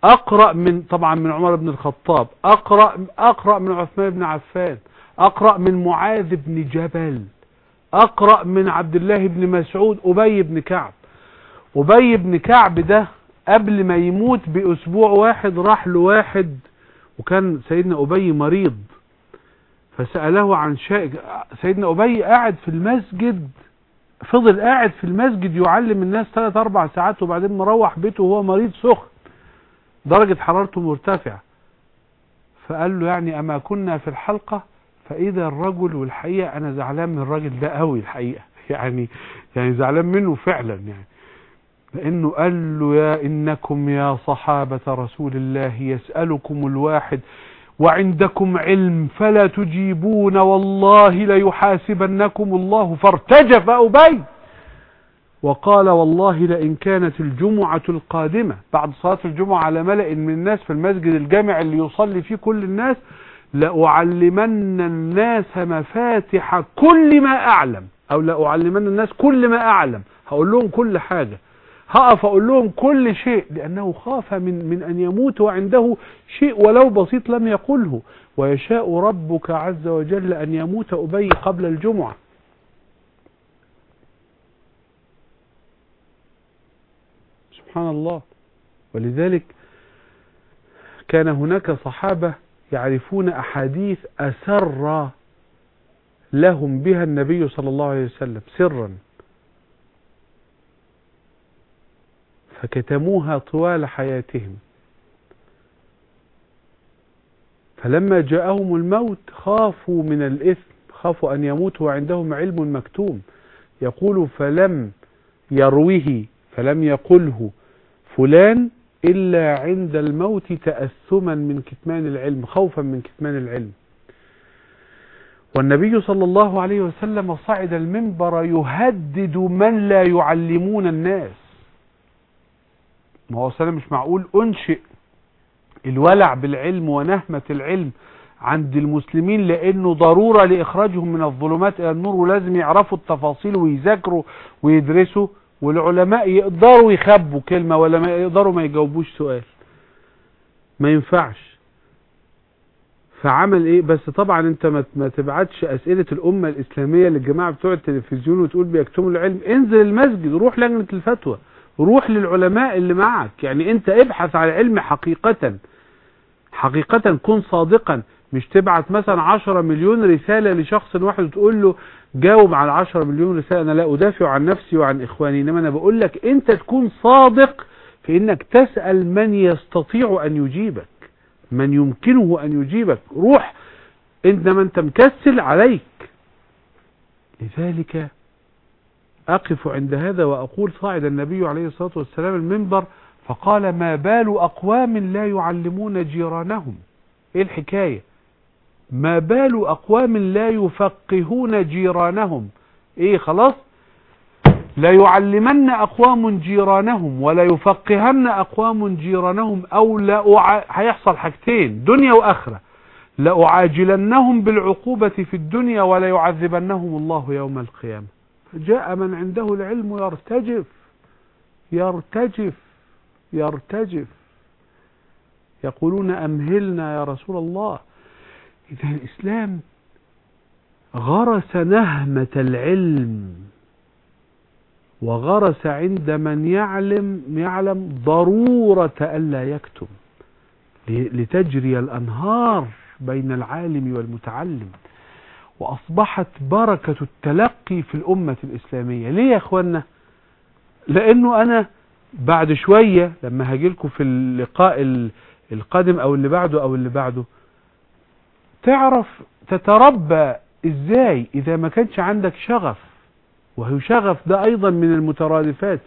أقرأ من طبعا من عمر بن الخطاب. أقرأ أقرأ من عثمان بن عفان. أقرأ من معاذ بن جبل. أقرأ من عبد الله بن مسعود أبي بن كعب. أبي بن كعب ده قبل ما يموت بأسبوع واحد راح له واحد وكان سيدنا أبي مريض. فسأله عن شيء سيدنا أبي قاعد في المسجد فضل قاعد في المسجد يعلم الناس ثلاث أربع ساعات وبعدين مروح بيته وهو مريض سخن درجة حرارته مرتفعة. فقال له يعني أما كنا في الحلقة فإذا الرجل والحقيقة أنا زعلان من الراجل ده قوي الحقيقة. يعني يعني زعلان منه فعلا يعني. لأنه قال له يا إنكم يا صحابة رسول الله يسألكم الواحد وعندكم علم فلا تجيبون والله ليحاسبنكم الله فارتجف أبي وقال والله لئن كانت الجمعة القادمة بعد صلاة الجمعة على ملأ من الناس في المسجد الجامع اللي يصلي فيه كل الناس لأعلمن الناس مفاتح كل ما أعلم. أو لأعلمن الناس كل ما أعلم. هقول لهم كل حاجة. هقف أقول لهم كل شيء لأنه خاف من, من أن يموت وعنده شيء ولو بسيط لم يقله. ويشاء ربك عز وجل أن يموت أبي قبل الجمعة. سبحان الله. ولذلك كان هناك صحابة يعرفون أحاديث أسر لهم بها النبي صلى الله عليه وسلم سرا. فكتموها طوال حياتهم. فلما جاءهم الموت خافوا من الإثم خافوا أن يموتوا وعندهم علم مكتوم. يقول فلم يروه فلم يقله فلان إلا عند الموت تأثما من كتمان العلم خوفا من كتمان العلم. والنبي صلى الله عليه وسلم صعد المنبر يهدد من لا يعلمون الناس. ما هو سلام مش معقول؟ أنشئ الولع بالعلم ونهمة العلم عند المسلمين لأنه ضرورة لإخراجهم من الظلمات إلى النور ولازم يعرفوا التفاصيل ويذاكروا ويدرسوا والعلماء يقدروا يخبوا كلمة ولا ما يقدروا ما يجاوبوش سؤال. ما ينفعش. فعمل إيه؟ بس طبعا أنت ما تبعتش أسئلة الأمة الإسلامية للجماعة بتوع التلفزيون وتقول بيكتموا العلم. انزل المسجد روح لجنة الفتوى. روح للعلماء اللي معك يعني أنت ابحث عن العلم حقيقه. حقيقه كن صادقا. مش تبعت مثلا 10 مليون رسالة لشخص واحد وتقول له جاوب على 10 مليون رسالة أنا لا أدافع عن نفسي وعن إخواني إنما أنا بقول لك أنت تكون صادق في إنك تسأل من يستطيع أن يجيبك من يمكنه أن يجيبك. روح إنما أنت مكسل عليك. لذلك أقف عند هذا وأقول صاعد النبي عليه الصلاة والسلام المنبر فقال ما بال أقوام لا يعلمون جيرانهم. إيه الحكاية؟ ما بال أقوام لا يفقهون جيرانهم. إيه خلاص؟ لا يعلمن أقوام جيرانهم ولا يفقهن أقوام جيرانهم أو لا أع... هيحصل حاجتين دنيا وآخرة. لأعاجلنهم بالعقوبة في الدنيا ولا يعذبنهم الله يوم القيامة. جاء من عنده العلم يرتجف يرتجف يرتجف. يقولون أمهلنا يا رسول الله. إذا الإسلام غرس نهمة العلم وغرس عند من يعلم يعلم ضرورة ألا يكتم لتجري الأنهار بين العالم والمتعلم. وأصبحت بركة التلقي في الأمة الإسلامية. ليه يا أخوانا لأنه أنا بعد شوية لما هجيلكم في اللقاء القادم أو اللي بعده أو اللي بعده تعرف تتربى إزاي إذا ما كانش عندك شغف وهو شغف ده أيضا من المترادفات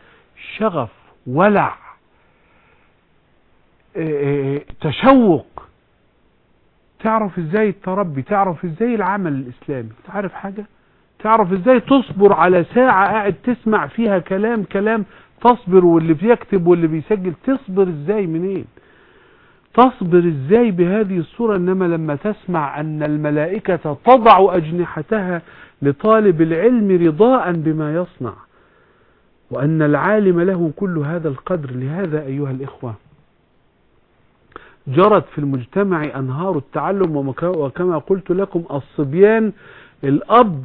شغف ولع تشوق. تعرف إزاي التربي؟ تعرف إزاي العمل الإسلامي؟ تعرف حاجة؟ تعرف إزاي تصبر على ساعة قاعد تسمع فيها كلام كلام تصبر واللي بيكتب واللي بيسجل تصبر إزاي منين؟ تصبر إزاي بهذه الصورة؟ إنما لما تسمع أن الملائكة تضع أجنحتها لطالب العلم رضاء بما يصنع وأن العالم له كل هذا القدر. لهذا أيها الإخوة جرت في المجتمع أنهار التعلم وكما قلت لكم الصبيان الأب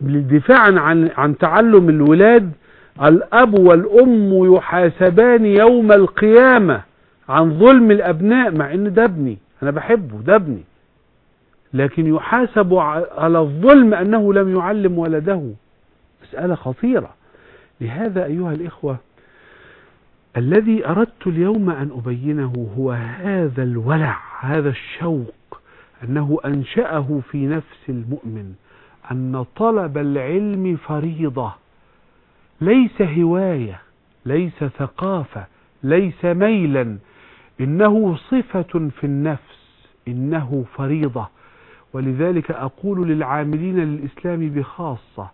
للدفاع عن عن تعلم الولاد الأب والأم يحاسبان يوم القيامة. عن ظلم الأبناء مع إن ده ابني أنا بحبه ده ابني. لكن يحاسب على الظلم أنه لم يعلم ولده. مسألة خطيرة. لهذا أيها الإخوة الذي أردت اليوم أن أبينه هو هذا الولع هذا الشوق أنه أنشأه في نفس المؤمن أن طلب العلم فريضة. ليس هواية ليس ثقافة ليس ميلا. إنه صفة في النفس إنه فريضة. ولذلك أقول للعاملين للإسلام بخاصة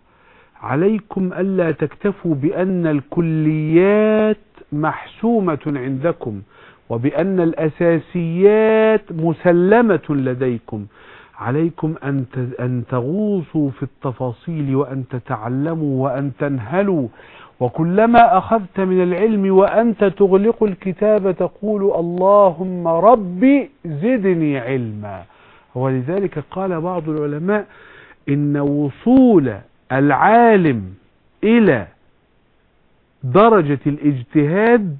عليكم ألا تكتفوا بأن الكليات محسومة عندكم وبأن الأساسيات مسلمة لديكم. عليكم أن تغوصوا في التفاصيل وأن تتعلموا وأن تنهلوا وكلما أخذت من العلم وأنت تغلق الكتاب تقول اللهم ربي زدني علما. ولذلك قال بعض العلماء إن وصول العالم إلى درجة الاجتهاد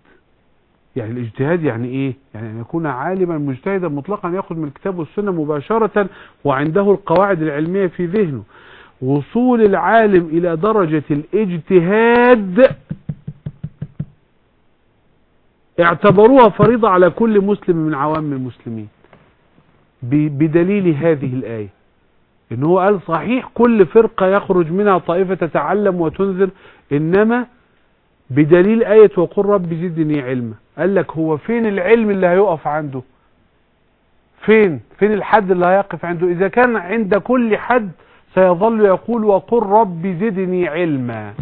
يعني الاجتهاد يعني إيه؟ يعني أن يكون عالما مجتهدا مطلقا يأخذ من الكتاب والسنة مباشرة وعنده القواعد العلمية في ذهنه. وصول العالم إلى درجة الاجتهاد اعتبروها فريضة على كل مسلم من عوام المسلمين. بدليل هذه الآية. إن هو قال صحيح كل فرقة يخرج منها طائفة تتعلم وتنذر إنما بدليل آية وقل رب زدني علما. قال لك هو فين العلم اللي هيقف عنده؟ فين؟ فين الحد اللي هيقف عنده؟ إذا كان عند كل حد سيظل يقول وقل رب زدني علما.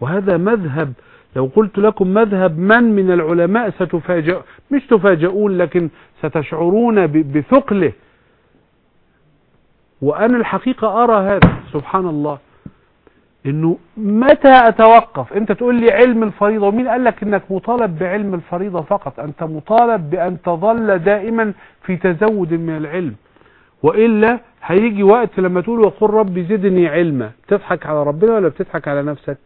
وهذا مذهب لو قلت لكم مذهب من من العلماء ستفاجئ مش تفاجئون لكن ستشعرون بثقله. وأنا الحقيقة أرى هذا سبحان الله. إنه متى أتوقف؟ أنت تقول لي علم الفريضة ومين قال لك إنك مطالب بعلم الفريضة فقط؟ أنت مطالب بأن تظل دائما في تزود من العلم. وإلا هيجي وقت لما تقول وقل ربي زدني علما. تضحك على ربنا ولا بتضحك على نفسك؟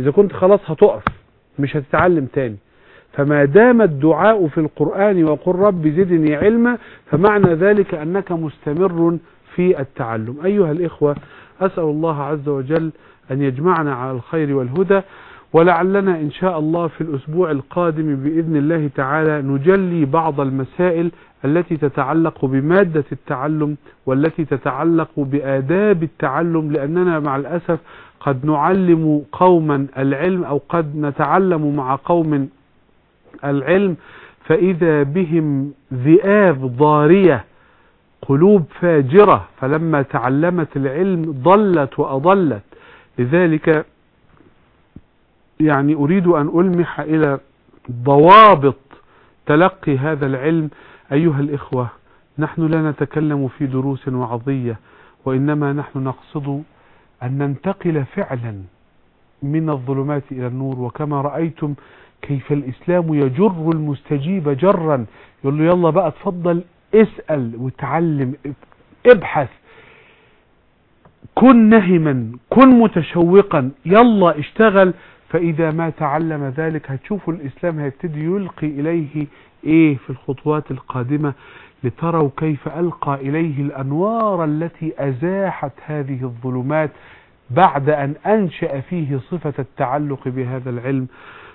إذا كنت خلاص هتقف مش هتتعلم تاني. فما دام الدعاء في القرآن وقل ربي زدني علما فمعنى ذلك أنك مستمر في التعلم. أيها الإخوة أسأل الله عز وجل أن يجمعنا على الخير والهدى ولعلنا إن شاء الله في الأسبوع القادم بإذن الله تعالى نجلي بعض المسائل التي تتعلق بمادة التعلم والتي تتعلق بآداب التعلم لأننا مع الأسف قد نعلم قوما العلم أو قد نتعلم مع قوم العلم فإذا بهم ذئاب ضارية قلوب فاجرة فلما تعلمت العلم ضلت وأضلت. لذلك يعني أريد أن ألمح إلى ضوابط تلقي هذا العلم. أيها الإخوة نحن لا نتكلم في دروس وعظية وإنما نحن نقصد أن ننتقل فعلا من الظلمات إلى النور. وكما رأيتم كيف الإسلام يجر المستجيب جرا. يقول له يلا بقى تفضل اسأل وتعلم ابحث. كن نهما كن متشوقا. يلا اشتغل. فإذا ما تعلم ذلك هتشوفوا الإسلام هيبتدي يلقي إليه إيه في الخطوات القادمة لتروا كيف ألقى إليه الأنوار التي أزاحت هذه الظلمات بعد أن أنشأ فيه صفة التعلق بهذا العلم.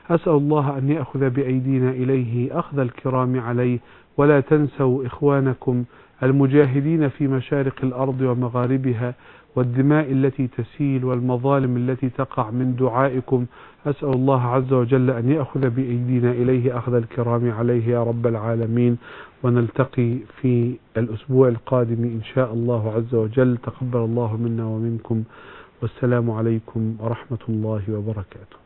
أسأل الله أن يأخذ بأيدينا إليه أخذ الكرام عليه. ولا تنسوا إخوانكم المجاهدين في مشارق الأرض ومغاربها. والدماء التي تسيل والمظالم التي تقع من دعائكم. أسأل الله عز وجل أن يأخذ بأيدينا إليه أخذ الكرام عليه يا رب العالمين. ونلتقي في الأسبوع القادم إن شاء الله عز وجل. تقبل الله منا ومنكم. والسلام عليكم ورحمة الله وبركاته.